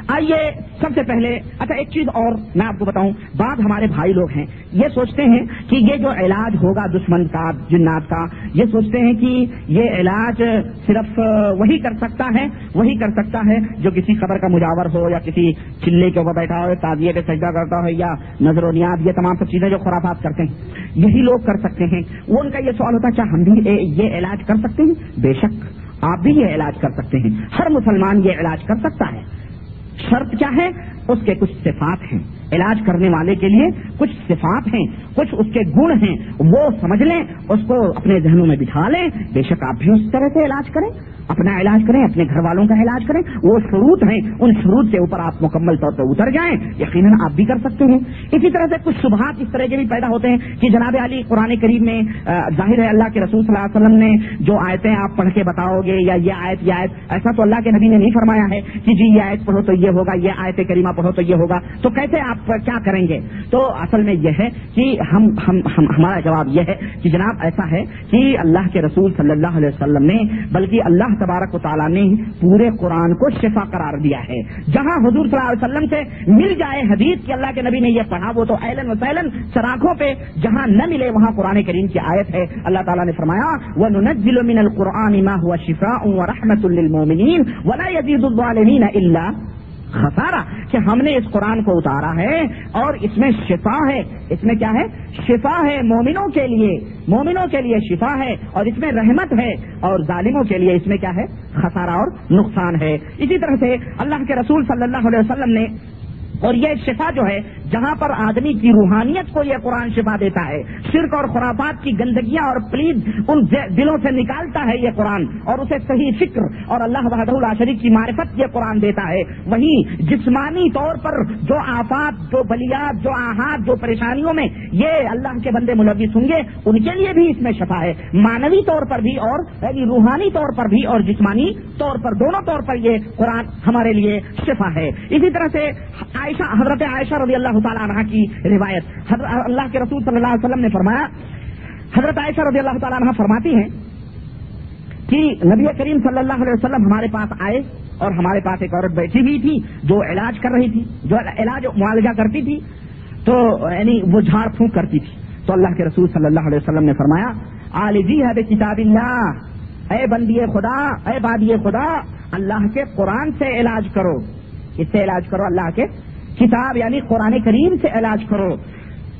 آئیے، سب سے پہلے اچھا ایک چیز اور میں آپ کو بتاؤں۔ بعض ہمارے بھائی لوگ ہیں، یہ سوچتے ہیں کہ یہ جو علاج ہوگا دشمن کا، جنات کا، یہ سوچتے ہیں کہ یہ علاج صرف وہی کر سکتا ہے، وہی کر سکتا ہے جو کسی خبر کا مجاور ہو یا کسی چلے کے اوپر بیٹھا ہو، تازیے پہ سجدہ کرتا ہو یا نظر و نیاد، یہ تمام سب چیزیں جو خرافات کرتے ہیں۔ یہی لوگ کر سکتے ہیں۔ وہ ان کا یہ سوال ہوتا ہے کیا ہم بھی یہ علاج کر سکتے ہیں؟ بے شک، آپ بھی یہ علاج کر سکتے ہیں۔ ہر مسلمان یہ علاج کر سکتا ہے۔ شرط کیا ہے؟ اس کے کچھ صفات ہیں۔ علاج کرنے والے کے لیے کچھ صفات ہیں، کچھ اس کے گن ہیں۔ وہ سمجھ لیں، اس کو اپنے ذہنوں میں بٹھا لیں۔ بے شک آپ بھی اس طرح سے علاج کریں۔ اپنا علاج کریں، اپنے گھر والوں کا علاج کریں، وہ شروط ہیں، ان شروط کے اوپر آپ مکمل طور پر اتر جائیں، یقیناً آپ بھی کر سکتے ہیں۔ اسی طرح سے کچھ شبہات اس طرح کے بھی پیدا ہوتے ہیں کہ جناب علی قرآن کریم میں ظاہر ہے اللہ کے رسول صلی اللہ علیہ وسلم نے جو آیتیں آپ پڑھ کے بتاؤ گے، یا یہ آیت یہ آیت، ایسا تو اللہ کے نبی نے نہیں فرمایا ہے کہ جی یہ آیت پڑھو تو یہ ہوگا، یہ آیت کریمہ پڑھو تو یہ ہوگا۔ تو کیسے آپ کیا کریں گے؟ تو اصل میں یہ ہے کہ ہم ہم، ہمارا جواب یہ ہے کہ جناب ایسا ہے کہ اللہ کے رسول صلی اللہ علیہ وسلم نے، بلکہ اللہ اللہ تبارک و تعالیٰ نے پورے قرآن کو شفا قرار دیا ہے۔ جہاں حضور صلی اللہ علیہ وسلم سے مل جائے حدیث کہ اللہ کے نبی نے یہ پڑھا، وہ تو ایلن و سیلن سراخوں پہ جہاں نہ ملے وہاں قرآن کریم کی آیت ہے۔ اللہ تعالیٰ نے فرمایا وہ ننزل من القرآن ما هو شفاء ورحمة للمؤمنين ولا يزيد الظالمين إلا خسارا کہ ہم نے اس قرآن کو اتارا ہے اور اس میں شفا ہے۔ اس میں کیا ہے؟ شفا ہے مومنوں کے لیے۔ مومنوں کے لیے شفا ہے اور اس میں رحمت ہے۔ اور ظالموں کے لیے اس میں کیا ہے؟ خسارہ اور نقصان ہے۔ اسی طرح سے اللہ کے رسول صلی اللہ علیہ وسلم نے اور یہ شفا جو ہے، جہاں پر آدمی کی روحانیت کو یہ قرآن شفا دیتا ہے، شرک اور خرافات کی گندگیاں اور پلیز ان دلوں سے نکالتا ہے یہ قرآن اور اسے صحیح فکر اور اللہ بہاد اللہ شریف کی معرفت یہ قرآن دیتا ہے۔ وہیں جسمانی طور پر جو آفات، جو بلیات، جو آحات جو پریشانیوں میں یہ اللہ کے بندے ملوث ہوں گے، ان کے لیے بھی اس میں شفا ہے۔ مانوی طور پر بھی اور یعنی روحانی طور پر بھی اور جسمانی طور پر، دونوں طور پر یہ قرآن ہمارے لیے شفا ہے۔ اسی طرح سے عائشہ، حضرت عائشہ رضی اللہ تعالیٰ عنہ کی روایت۔ حضرت اللہ کے رسول صلی اللہ علیہ وسلم نے فرمایا، حضرت عائشہ رضی اللہ تعالیٰ عنہ فرماتی ہیں کہ نبی کریم صلی اللہ علیہ وسلم ہمارے پاس آئے اور ہمارے پاس ایک عورت بیٹھی ہوئی تھی جو علاج کر رہی تھی، جو علاج معالجہ کرتی تھی، تو یعنی وہ جھاڑ پھونک کرتی تھی۔ تو اللہ کے رسول صلی اللہ علیہ وسلم نے فرمایا عالجی ہے کتاب اللہ، اے بندی خدا، اے بادی خدا، اللہ کے قرآن سے علاج کرو۔ اس سے علاج کرو؟ اللہ کے کتاب یعنی قرآن کریم سے علاج کرو۔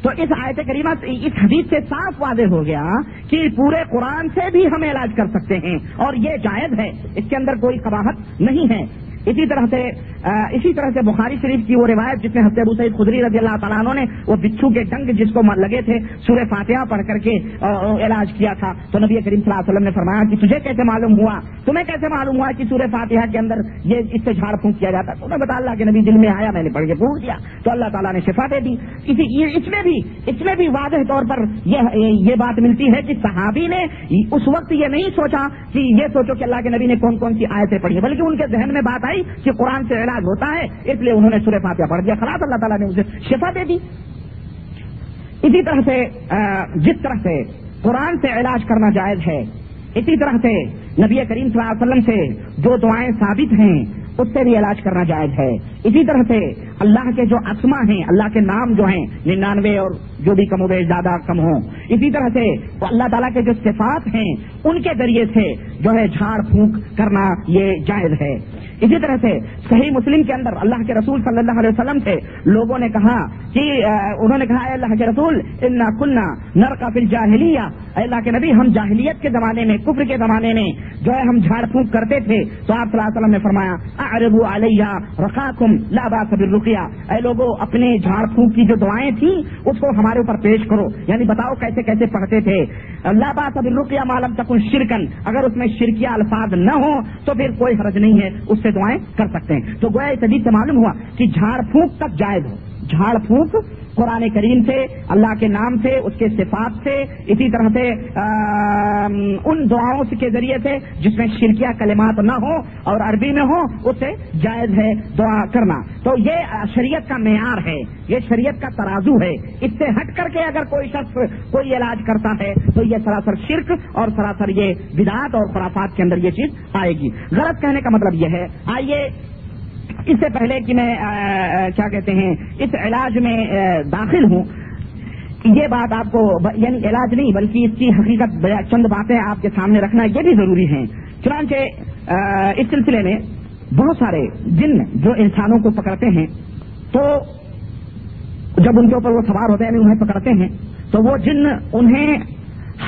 تو اس آیت کریمہ اس حدیث سے صاف واضح ہو گیا کہ پورے قرآن سے بھی ہم علاج کر سکتے ہیں اور یہ جائز ہے۔ اس کے اندر کوئی قباحت نہیں ہے۔ اسی طرح سے اسی طرح سے بخاری شریف کی وہ روایت جس میں حضرت ابو سعید خدری رضی اللہ تعالیٰ عنہ نے وہ بچھو کے ڈنگ جس کو لگے تھے، سورہ فاتحہ پڑھ کر کے علاج کیا تھا۔ تو نبی کریم صلی اللہ علیہ وسلم نے فرمایا کہ تجھے کیسے معلوم ہوا؟ تمہیں کیسے معلوم ہوا کہ سورہ فاتحہ کے اندر یہ اس سے جھاڑ پھونک کیا جاتا؟ تو میں بتا اللہ کے نبی دل میں آیا، میں نے پڑھ کے پھونک دیا۔ تو اللہ تعالیٰ نے شفا دے دی۔ اس میں بھی، اس میں بھی واضح طور پر یہ بات ملتی ہے کہ صحابی نے اس وقت یہ نہیں سوچا کہ یہ سوچو کہ اللہ کے نبی نے کون کون سی آیتیں پڑھی، بلکہ ان کے ذہن میں بات آئی آئی کہ قرآن سے علاج ہوتا ہے، اس لیے انہوں نے سورہ فاتحہ پڑھ دیا۔ خلاص اللہ تعالیٰ نے اسے شفا دے دی۔ اسی طرح سے جس طرح سے قرآن سے علاج کرنا جائز ہے، اسی طرح سے نبی کریم صلی اللہ علیہ وسلم سے جو دعائیں ثابت ہیں، اس سے بھی علاج کرنا جائز ہے۔ اسی طرح سے اللہ کے جو اسما ہیں، اللہ کے نام جو ہیں، ننانوے اور جو بھی کم و بیش زیادہ کم ہوں۔ اسی طرح سے اللہ تعالیٰ کے جو صفات ہیں، ان کے ذریعے سے جو ہے جھاڑ پھونک کرنا یہ جائز ہے۔ اسی طرح سے صحیح مسلم کے اندر اللہ کے رسول صلی اللہ علیہ وسلم سے لوگوں نے کہا کہ انہوں نے کہا اللہ کے رسول، انا کلنا نر کا پھر جاہلیہ اللہ کے نبی، ہم جاہلیت کے زمانے میں، کفر کے زمانے میں جو ہے ہم جھاڑ پھونک کرتے تھے۔ تو آپ صلی اللہ علیہ وسلم نے فرمایا اربو علیہ رقا کم لابا صبر رکیا اے لوگوں اپنے جھاڑ پھونک کی جو دعائیں تھیں، اس کو ہمارے اوپر پیش کرو۔ یعنی بتاؤ کیسے کیسے پڑھتے تھے۔ اللہ بات صبر رکیا معلوم تک شرکن۔ اگر اس میں شرکیہ الفاظ نہ ہو، تو پھر کوئی حرج نہیں ہے، اس سے دعائیں کر سکتے ہیں۔ تو گویا اس حدیث سے معلوم ہوا کہ جھاڑ پھونک تک جائز ہو۔ جھاڑ پھونک قرآن کریم سے، اللہ کے نام سے، اس کے صفات سے، اسی طرح سے ان دعاؤں کے ذریعے سے جس میں شرکیہ کلمات نہ ہو اور عربی میں ہو اسے جائز ہے دعا کرنا۔ تو یہ شریعت کا معیار ہے، یہ شریعت کا ترازو ہے۔ اس سے ہٹ کر کے اگر کوئی شخص کوئی علاج کرتا ہے، تو یہ سراسر شرک اور سراسر یہ بدعات اور خرافات کے اندر یہ چیز آئے گی۔ غلط کہنے کا مطلب یہ ہے، آئیے اس سے پہلے کہ میں کیا کہتے ہیں، اس علاج میں داخل ہوں، یہ بات آپ کو یعنی علاج نہیں، بلکہ اس کی حقیقت چند باتیں آپ کے سامنے رکھنا یہ بھی ضروری ہیں۔ چنانچہ اس سلسلے میں بہت سارے جن جو انسانوں کو پکڑتے ہیں، تو جب ان کے اوپر وہ سوار ہوتے ہیں یعنی انہیں پکڑتے ہیں، تو وہ جن انہیں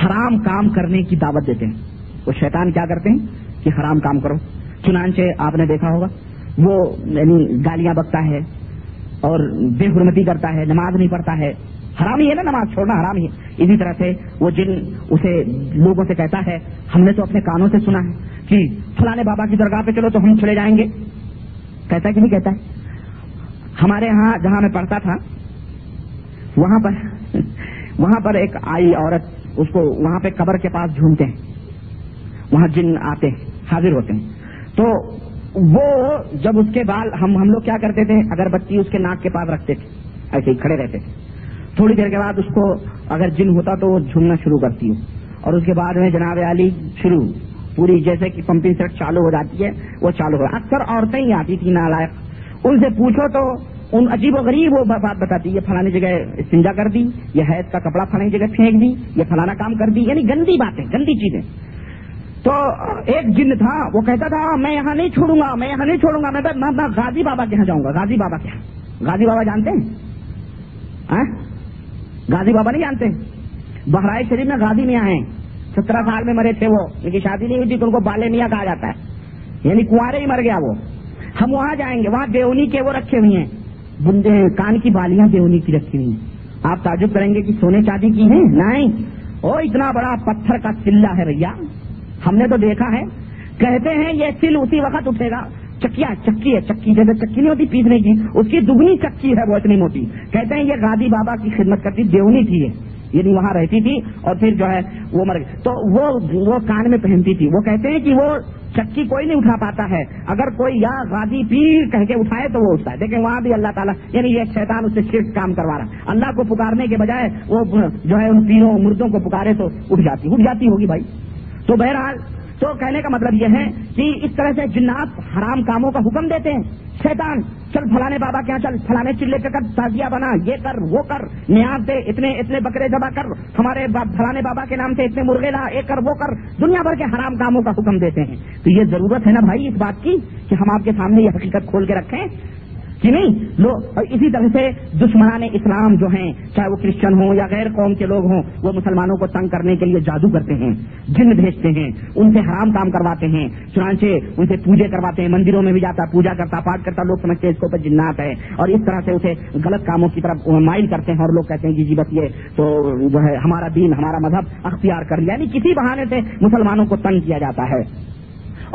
حرام کام کرنے کی دعوت دیتے ہیں۔ وہ شیطان کیا کرتے ہیں؟ کہ حرام کام کرو۔ چنانچہ آپ نے دیکھا ہوگا وہ یعنی گالیاں بکتا ہے اور بے حرمتی کرتا ہے، نماز نہیں پڑھتا ہے۔ حرام ہی ہے نا نماز چھوڑنا حرام ہی ہے۔ اسی طرح سے وہ جن اسے لوگوں سے کہتا ہے، ہم نے تو اپنے کانوں سے سنا ہے کہ فلانے بابا کی درگاہ پہ چلو تو ہم چلے جائیں گے۔ کہتا ہے کہ نہیں کہتا ہے؟ ہمارے ہاں جہاں میں پڑھتا تھا، وہاں پر وہاں پر ایک آئی عورت، اس کو وہاں پہ قبر کے پاس جھومتے ہیں۔ وہاں جن آتے ہیں حاضر ہوتے ہیں۔ تو وہ جب اس کے بال ہم ہم لوگ کیا کرتے تھے؟ اگر بچی اس کے ناک کے پاس رکھتے تھے، ایسے ہی کھڑے رہتے تھے۔ تھوڑی دیر کے بعد اس کو اگر جن ہوتا تو وہ جھومنا شروع کرتی ہوں اور اس کے بعد میں جناب علی شروع، پوری جیسے کہ پمپنگ سیٹ چالو ہو جاتی ہے، وہ چالو ہو اکثر عورتیں ہی آتی تھی نالائق۔ ان سے پوچھو تو ان عجیب و غریب وہ بات بتاتی، یہ فلانی جگہ استنجا کر دی، یہ حید کا کپڑا فلانی جگہ پھینک دی، یہ فلانا کام کر دی۔ یعنی گندی باتیں، گندی چیزیں۔ تو ایک جن تھا، وہ کہتا تھا، میں یہاں نہیں چھوڑوں گا، میں یہاں نہیں چھوڑوں گا، میں غازی بابا کے یہاں جاؤں گا، غازی بابا کے غازی بابا جانتے ہیں؟ غازی بابا نہیں جانتے؟ بہرائے شریف میں غازی میاں ہیں۔ سترہ سال میں مرے تھے وہ، ان کی شادی نہیں ہوئی تھی تو ان کو بالے میاں کہا جاتا ہے۔ یعنی کنوارے ہی مر گیا وہ۔ ہم وہاں جائیں گے، وہاں دیونی کے وہ رکھے ہوئے ہیں۔ بندے کان کی بالیاں دیونی کی رکھی ہوئی ہیں۔ آپ تعجب کریں گے کہ سونے چاندی کی ہیں؟ نہیں۔ وہ اتنا بڑا پتھر کا چلا ہے بھیا۔ ہم نے تو دیکھا ہے، کہتے ہیں یہ سل اسی وقت اٹھے گا۔ چکیا، چکی ہے، چکی، جیسے چکی نہیں ہوتی پیسنے کی۔ اس کی دگنی چکی ہے، وہ اتنی موٹی۔ کہتے ہیں یہ گادی بابا کی خدمت کرتی، دیونی تھی یہ یعنی وہاں رہتی تھی اور پھر جو ہے وہ مر گئی۔ تو وہ وہ کان میں پہنتی تھی۔ وہ کہتے ہیں کہ وہ چکی کوئی نہیں اٹھا پاتا ہے۔ اگر کوئی یا غازی پیر کہہ کے اٹھائے تو وہ اٹھتا ہے۔ دیکھیں وہاں بھی اللہ تعالیٰ یعنی یہ شیطان اس سے شرک کام کروا رہا ہے۔ اللہ کو پکارنے کے بجائے وہ جو ہے ان پیروں، مردوں کو پکارے تو اٹھ جاتی اٹھ جاتی ہوگی بھائی۔ تو بہرحال تو کہنے کا مطلب یہ ہے کہ اس طرح سے جنات حرام کاموں کا حکم دیتے ہیں۔ شیطان، چل فلانے بابا کیا چل، فلانے چلے کے کر تازیہ بنا، یہ کر، وہ کر، نیاز دے، اتنے اتنے بکرے جبا کر، ہمارے فلانے بابا کے نام سے اتنے مرغے لا، یہ کر، وہ کر، دنیا بھر کے حرام کاموں کا حکم دیتے ہیں۔ تو یہ ضرورت ہے نا بھائی اس بات کی کہ ہم آپ کے سامنے یہ حقیقت کھول کے رکھیں۔ کہ نہیں لوگ اسی طرح سے دشمنان اسلام جو ہیں، چاہے وہ کرسچن ہوں یا غیر قوم کے لوگ ہوں، وہ مسلمانوں کو تنگ کرنے کے لیے جادو کرتے ہیں، جن بھیجتے ہیں، ان سے حرام کام کرواتے ہیں، چنانچہ ان سے پوجے کرواتے ہیں، مندروں میں بھی جاتا، پوجا کرتا پاٹ کرتا، لوگ سمجھتے ہیں اس کو اوپر جنات ہے، اور اس طرح سے اسے غلط کاموں کی طرف مائل کرتے ہیں، اور لوگ کہتے ہیں کہ جی بس یہ تو جو ہے، ہمارا دین، ہمارا مذہب اختیار کر لیا۔ یعنی کسی بہانے سے مسلمانوں کو تنگ کیا جاتا ہے۔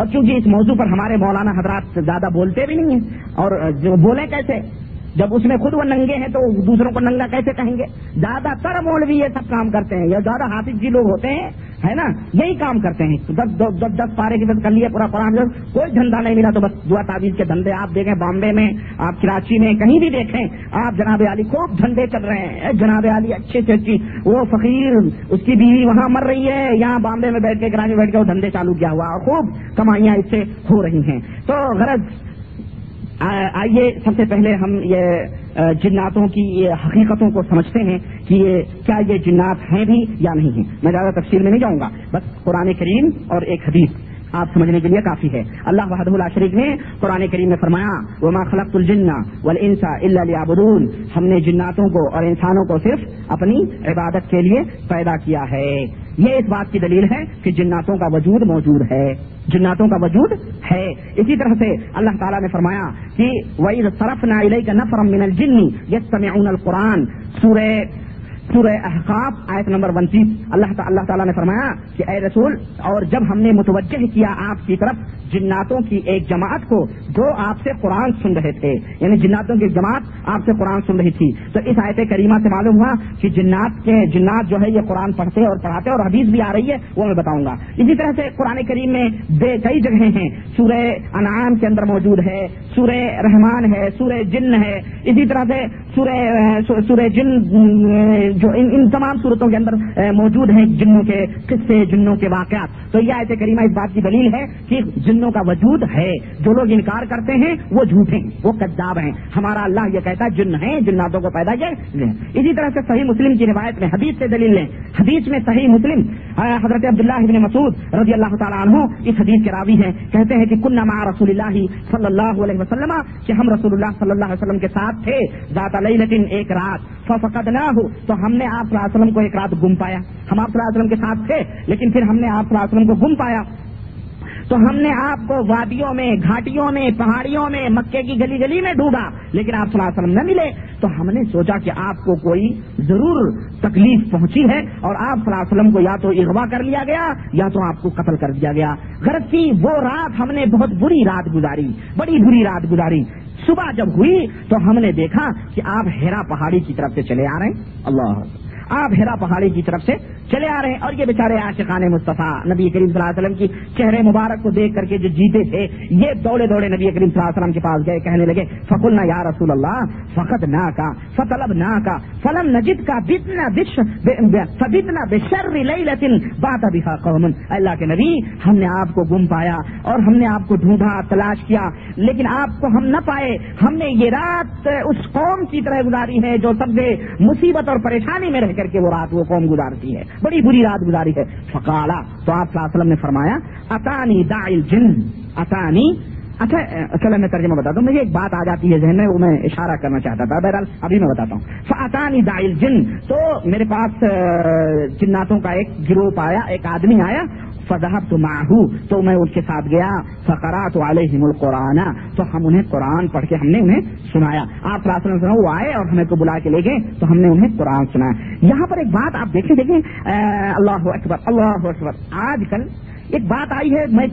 اور چونکہ اس موضوع پر ہمارے مولانا حضرات زیادہ بولتے بھی نہیں ہیں اور جو بولے کیسے؟ جب اس میں خود وہ ننگے ہیں تو دوسروں کو ننگا کیسے کہیں گے؟ زیادہ تر مولوی یہ سب کام کرتے ہیں، یا زیادہ حافظ جی لوگ ہوتے ہیں، ہے نا؟ یہی کام کرتے ہیں۔ دس دس دس پارے کی دس کر لیے، پورا قرآن کوئی دھندا نہیں ملا تو بس دعا تعویذ کے دھندے آپ دیکھیں، بامبے میں، آپ کراچی میں، کہیں بھی دیکھیں، آپ جناب علی خوب دھندے چل رہے ہیں۔ جناب علی، اچھے سے اچھی وہ فقیر، اس کی بیوی وہاں مر رہی ہے، یہاں بامبے میں بیٹھ کے کراچی میں بیٹھ کے وہ دھندے چالو کیا ہوا اور خوب کمائیاں اس سے ہو رہی ہیں۔ تو غرض آئیے، سب سے پہلے ہم یہ جناتوں کی، یہ حقیقتوں کو سمجھتے ہیں کہ یہ، کیا یہ جنات ہیں بھی یا نہیں ہیں۔ میں زیادہ تفصیل میں نہیں جاؤں گا، بس قرآن کریم اور ایک حدیث آپ سمجھنے کے لیے کافی ہے۔ اللہ وحد اللہ شریف نے قرآن کریم میں فرمایا، وما خلقت الجن والانس الا ليعبدون۔ ہم نے جناتوں کو اور انسانوں کو صرف اپنی عبادت کے لیے پیدا کیا ہے۔ یہ اس بات کی دلیل ہے کہ جناتوں کا وجود موجود ہے، جناتوں کا وجود ہے۔ اسی طرح سے اللہ تعالیٰ نے فرمایا کہ وہی طرف نہ کا نفرم من الجن یس القرآن۔ سورہ سورہ احقاف آیت نمبر ونتیس اللہ اللہ تعالیٰ نے فرمایا کہ اے رسول، اور جب ہم نے متوجہ کیا آپ کی طرف جناتوں کی ایک جماعت کو، جو آپ سے قرآن سن رہے تھے یعنی جناتوں کی جماعت آپ سے قرآن سن رہی تھی۔ تو اس آیت کریمہ سے معلوم ہوا کہ جنات کے جنات جو ہے یہ قرآن پڑھتے اور پڑھاتے اور حدیث بھی آ رہی ہے، وہ میں بتاؤں گا۔ اسی طرح سے قرآن کریم میں بے کئی جگہیں ہیں۔ سورہ انعام کے اندر موجود ہے، سورہ رحمان ہے، سورہ جن ہے۔ اسی طرح سے سورہ سورہ جن جو ان ان تمام صورتوں کے اندر موجود ہیں جنوں کے قصے، جنوں کے واقعات۔ تو یہ آیت کریمہ اس بات کی دلیل ہے کہ جنوں کا وجود ہے، جو لوگ انکار کرتے ہیں، وہ جھوٹے وہ کداب ہیں۔ ہمارا اللہ یہ کہتا ہے، جن ہیں، جناتوں کو پیدا کیا اسی طرح سے صحیح مسلم کی روایت میں حدیث سے دلیل لیں۔ حدیث میں صحیح مسلم حضرت عبداللہ ابن مسعود رضی اللہ تعالیٰ عنہ اس حدیث کے راوی ہیں۔ کہتے ہیں کہ کن مع رسول اللہ صلی اللہ علیہ وسلم، کہ ہم رسول اللہ صلی اللہ علیہ وسلم کے ساتھ تھے۔ ذات لیلت ایک رات۔ فقد نہ ہو تو ہم ہم نے آپ صلی وسلم کو ایک رات گم پایا۔ ہم آپ صلی وسلم کے ساتھ تھے، لیکن پھر ہم نے آپ صلی وسلم کو گم پایا۔ تو ہم نے آپ کو وادیوں میں، گھاٹیوں میں، پہاڑیوں میں، مکے کی گلی گلی میں ڈوبا لیکن آپ صلی اللہ علیہ وسلم نہ ملے۔ تو ہم نے سوچا کہ آپ کو کوئی ضرور تکلیف پہنچی ہے اور آپ صلی اللہ علیہ وسلم کو یا تو اغوا کر لیا گیا یا تو آپ کو قتل کر دیا گیا۔ غرض کی وہ رات ہم نے بہت بری رات گزاری، بڑی بری رات گزاری۔ صبح جب ہوئی تو ہم نے دیکھا کہ آپ ہیرا پہاڑی کی طرف سے چلے آ رہے ہیں۔ اللہ آپ ہیرا پہاڑی کی طرف سے چلے آ رہے ہیں اور یہ بیچارے عاشقان مصطفیٰ، نبی کریم صلی اللہ علیہ وسلم کی چہرے مبارک کو دیکھ کر کے جو جیتے تھے، یہ دوڑے دوڑے نبی کریم صلی اللہ علیہ وسلم کے پاس گئے، کہنے لگے فکل نہ یا رسول اللہ فقط نہ کا فطلب نہ کا فلم نجد کا بتنا بتنا بشر لیلتن بات ابھی قوم۔ اللہ کے نبی، ہم نے آپ کو گم پایا اور ہم نے آپ کو ڈھونڈا، تلاش کیا، لیکن آپ کو ہم نہ پائے۔ ہم نے یہ رات اس قوم کی طرح گزاری ہے جو سب سے مصیبت اور پریشانی میں رہ کر کے وہ رات وہ قوم گزارتی ہے۔ بڑی بری رات گزاری ہے۔ فقالا، تو آپ صلی اللہ علیہ وسلم نے فرمایا، اتانی دا جن اتانی اچھا چلو میں ترجمہ بتاتا ہوں مجھے ایک بات آ جاتی ہے ذہن میں، وہ میں اشارہ کرنا چاہتا تھا۔ بہرحال، ابھی میں بتاتا ہوں۔ فاتانی دائل جن تو میرے پاس جناتوں کا ایک گروپ آیا، ایک آدمی آیا فضحب تو ماہو تو میں اس کے ساتھ گیا فقرا تو علیہم القرآن، تو ہم انہیں قرآن پڑھ کے ہم نے انہیں سنایا۔ آپ راسن وہ آئے اور ہمیں کو بلا کے لے گئے، تو ہم نے انہیں قرآن سنایا۔ یہاں پر ایک بات آپ دیکھیں دیکھیں اللہ اکبر اللہ اکبر۔ آج کل ایک بات آئی ہے، میں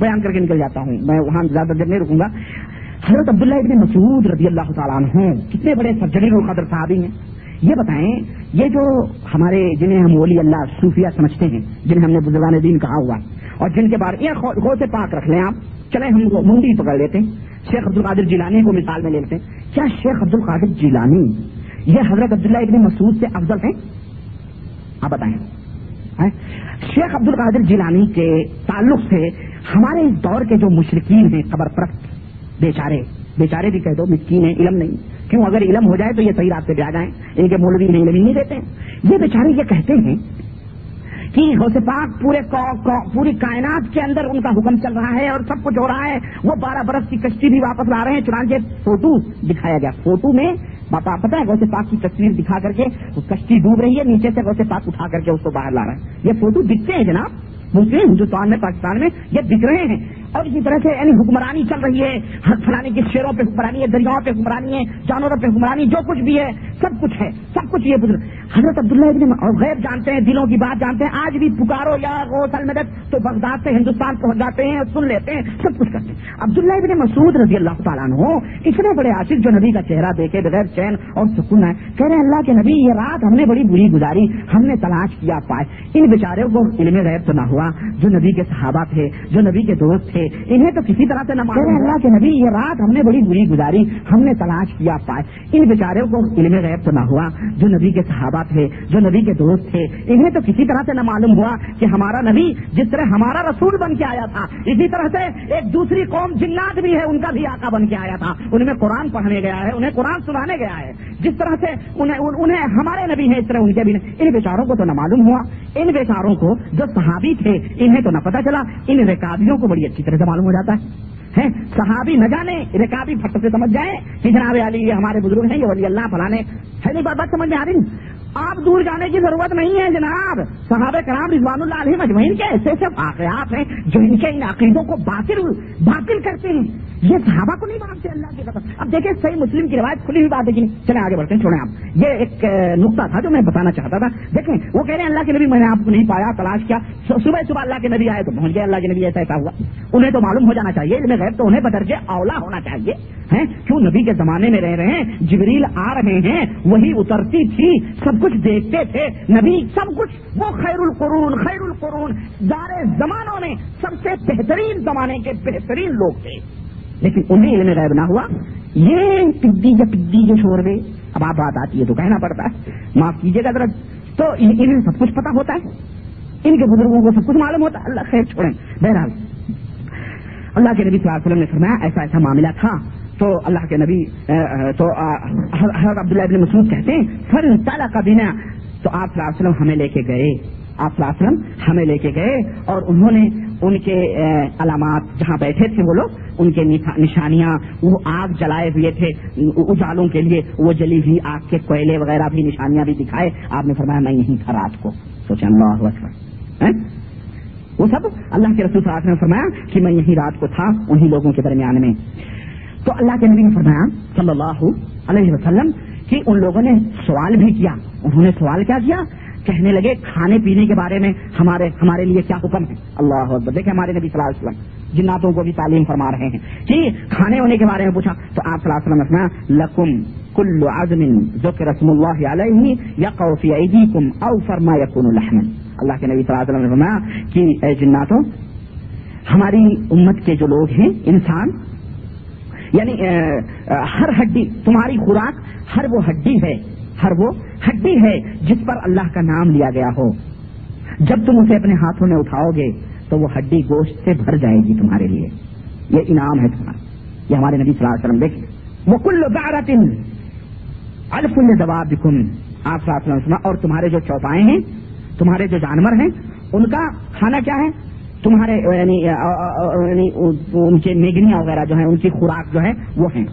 بیان کر کے نکل جاتا ہوں۔ میں وہاں زیادہ دیر نہیں رکوں گا۔ حضرت عبداللہ ابن مسعود رضی اللہ تعالیٰ عنہ، کتنے بڑے سرجری قدر صحابی ہیں۔ یہ بتائیں، یہ جو ہمارے جنہیں ہم ولی اللہ صوفیہ سمجھتے ہیں، جنہیں ہم نے بزرگان دین کہا ہوا، اور جن کے بارے غور سے پاک رکھ لیں آپ، چلیں ہم منڈی پکڑ لیتے ہیں۔ شیخ عبد القادر جیلانی کو مثال میں لے لیتے ہیں۔ کیا شیخ عبد القادر جیلانی یہ حضرت عبداللہ ابن مسعود سے افضل ہیں؟ آپ بتائیں۔ شیخ عبد القادر جیلانی کے تعلق سے ہمارے اس دور کے جو مشرقین ہیں خبر پرست بیچارے بیچارے بھی کہہ دو مسکین ہیں علم نہیں۔ کیوں اگر علم ہو جائے تو یہ صحیح راستے پہ آ جائیں؟ ان کے مولوی نہیں علم نہیں دیتے۔ یہ بیچارے یہ کہتے ہیں کہ غوث پاک پورے پوری کائنات کے اندر ان کا حکم چل رہا ہے اور سب کچھ ہو رہا ہے۔ وہ بارہ برس کی کشتی بھی واپس لا رہے ہیں۔ چنانچہ فوٹو دکھایا گیا۔ فوٹو میں پتا ہے غوث پاک کی تصویر دکھا کر کے کشتی ڈوب رہی ہے، نیچے سے غوث پاک اٹھا کر کے اس کو باہر لا رہے ہیں یہ فوٹو دکھتے ہیں جناب۔ مسلم ہندوستان میں، پاکستان میں یہ دکھ رہے ہیں۔ اور اسی طرح سے یعنی حکمرانی چل رہی ہے فلانے کے شیروں پہ حکمرانی ہے، دریاؤں پہ حکمرانی ہے، جانوروں پہ حکمرانی جو کچھ بھی ہے، سب کچھ ہے، سب کچھ یہ حضرت عبداللہ ابن اور غیر جانتے ہیں، دلوں کی بات جانتے ہیں، آج بھی پکارو یا غوث المدد، تو بغداد سے ہندوستان پہنچ جاتے ہیں، سن لیتے ہیں، سب کچھ کرتے ہیں۔ عبداللہ ابن مسعود رضی اللہ تعالیٰ ہو اتنے بڑے عاشق جو نبی کا چہرہ دیکھے بغیر چین اور سکون ہے کہہ رہے اللہ کے نبی، یہ رات ہم نے بڑی بری گزاری، ہم نے تلاش کیا پائے۔ ان بیچاروں کو علم غیب تو نہ ہوا، جو نبی کے صحابہ تھے، جو نبی کے دوست تھے انہیں تو کسی طرح سے نہ مارے اللہ کے نبی، یہ رات ہم نے بڑی بری گزاری، ہم نے تلاش کیا پائے۔ ان بیچاروں کو علم غیب تو نہ ہوا، جو نبی کے صحابہ تھے، جو نبی کے دوست تھے، انہیں تو کسی طرح سے نہ معلوم ہوا کہ ہمارا نبی جس طرح ہمارا رسول بن کے آیا تھا، اسی طرح سے ایک دوسری قوم جنات بھی ہے، ان کا بھی آقا بن کے آیا تھا۔ ان میں قرآن پڑھنے گیا ہے، انہیں قرآن سنانے گیا ہے۔ جس طرح سے انہیں ہمارے نبی ہیں، اس طرح ان کے بھی ان بیچاروں کو تو نہ معلوم ہوا۔ ان بیچاروں کو جو صحابی تھے، انہیں تو نہ پتا چلا۔ ان ریکابیوں کو بڑی اچھی طرح سے معلوم ہو جاتا ہے۔ صحابی نہ جانے، رکابی پھٹ سے سمجھ جائے کہ جناب علی یہ ہمارے بزرگ ہیں، یہ ولی اللہ فلانے ہے نہیں بات سمجھ میں آ رہی۔ آپ دور جانے کی ضرورت نہیں ہے، جناب۔ صحابہ کرام رضوان اللہ علیہ مجمعین کے ایسے ایسے واقعات ہیں جو ان کے ان عقیدوں کو باطل باطل کرتے ہیں۔ یہ صحابہ کو نہیں مانتے، اللہ کی قسم اب دیکھیں، صحیح مسلم کی روایت کھلی ہوئی بات ہے چلے آگے بڑھتے ہیں، چھوڑیں آپ۔ یہ ایک نقطہ تھا جو میں بتانا چاہتا تھا۔ دیکھیں، وہ کہہ رہے ہیں، اللہ کے نبی، میں نے آپ کو نہیں پایا، تلاش کیا۔ صبح صبح اللہ کے نبی آئے تو پہنچ گئے، اللہ کے نبی ایسا ایسا ہوا۔ انہیں تو معلوم ہو جانا چاہیے علم غیب تو انہیں بدرجے اولا ہونا چاہیے، ہیں۔ کیوں؟ نبی کے زمانے میں رہ رہے ہیں، جبریل آ رہے ہیں، وہی اترتی تھی، سب کچھ دیکھتے تھے، نبی سب کچھ، وہ خیر القرون خیر القرون دار زمانوں میں سب سے بہترین زمانے کے بہترین لوگ تھے۔ لیکن انہیں علم غیب نہ ہوا۔ یہ پدی یا پدی جو چھوڑ دے اب آپ بات آتی ہے تو کہنا پڑتا ہے۔ معاف کیجیے گا ذرا تو انہیں سب کچھ پتا ہوتا ہے؟ ان کے بزرگوں کو سب کچھ معلوم ہوتا ہے؟ اللہ خیر چھوڑیں۔ بہرحال، اللہ کے نبی صلی اللہ علیہ وسلم نے فرمایا، ایسا ایسا معاملہ تھا۔ تو اللہ کے نبی تو حضرت عبداللہ ابن مسعود کہتے ہیں فن تالا کا بنا تو آپ صلی اللہ علیہ وسلم ہمیں لے کے گئے۔ آپ صلی اللہ علیہ وسلم ہمیں لے کے گئے اور انہوں نے ان کے علامات جہاں بیٹھے تھے وہ لوگ، ان کے نشانیاں، وہ آگ جلائے ہوئے تھے۔ اجالوں کے لیے وہ جلی ہوئی آگ کے کوئلے وغیرہ بھی، نشانیاں بھی دکھائے۔ آپ نے فرمایا، میں یہیں تھا رات کو۔ سوچا اللہ وہ سب اللہ کے رسول صاحب نے فرمایا کہ میں یہیں رات کو تھا، انہی لوگوں کے درمیان میں۔ تو اللہ کے نبی نے فرمایا صلی اللہ علیہ وسلم کہ ان لوگوں نے سوال بھی کیا، انہوں نے سوال کیا کیا؟ کہنے لگے کھانے پینے کے بارے میں ہمارے ہمارے لیے کیا حکم ہے؟ اللہ دیکھیں ہمارے نبی صلی اللہ علیہ وسلم جناتوں کو بھی تعلیم فرما رہے ہیں کہ کھانے ہونے کے بارے میں پوچھا، تو آپ صلی اللہ علیہ وسلم لکم کل عزم ذکر رسم اللہ علیہ یا قوفی ایدیکم او فرما یکون لحما اللہ کے نبی صلی اللہ علیہ وسلم نے فرمایا کہ اے جناتوں، ہماری امت کے جو لوگ ہیں، انسان یعنی ہر ہڈی، تمہاری خوراک ہر وہ ہڈی ہے، ہر وہ ہڈی ہے جس پر اللہ کا نام لیا گیا ہو۔ جب تم اسے اپنے ہاتھوں میں اٹھاؤ گے تو وہ ہڈی گوشت سے بھر جائے گی تمہارے لیے۔ یہ انعام ہے تمہارا۔ یہ ہمارے نبی صلی اللہ علیہ وسلم دیکھیں۔ وہ کل بارتن الفل دبا بکن آپ اور تمہارے جو چوپائے ہیں، تمہارے جو جانور ہیں، ان کا کھانا کیا ہے؟ تمہارے یعنی, یعنی ان کے میگنیاں وغیرہ جو ہیں ان کی خوراک جو ہے وہ ہیں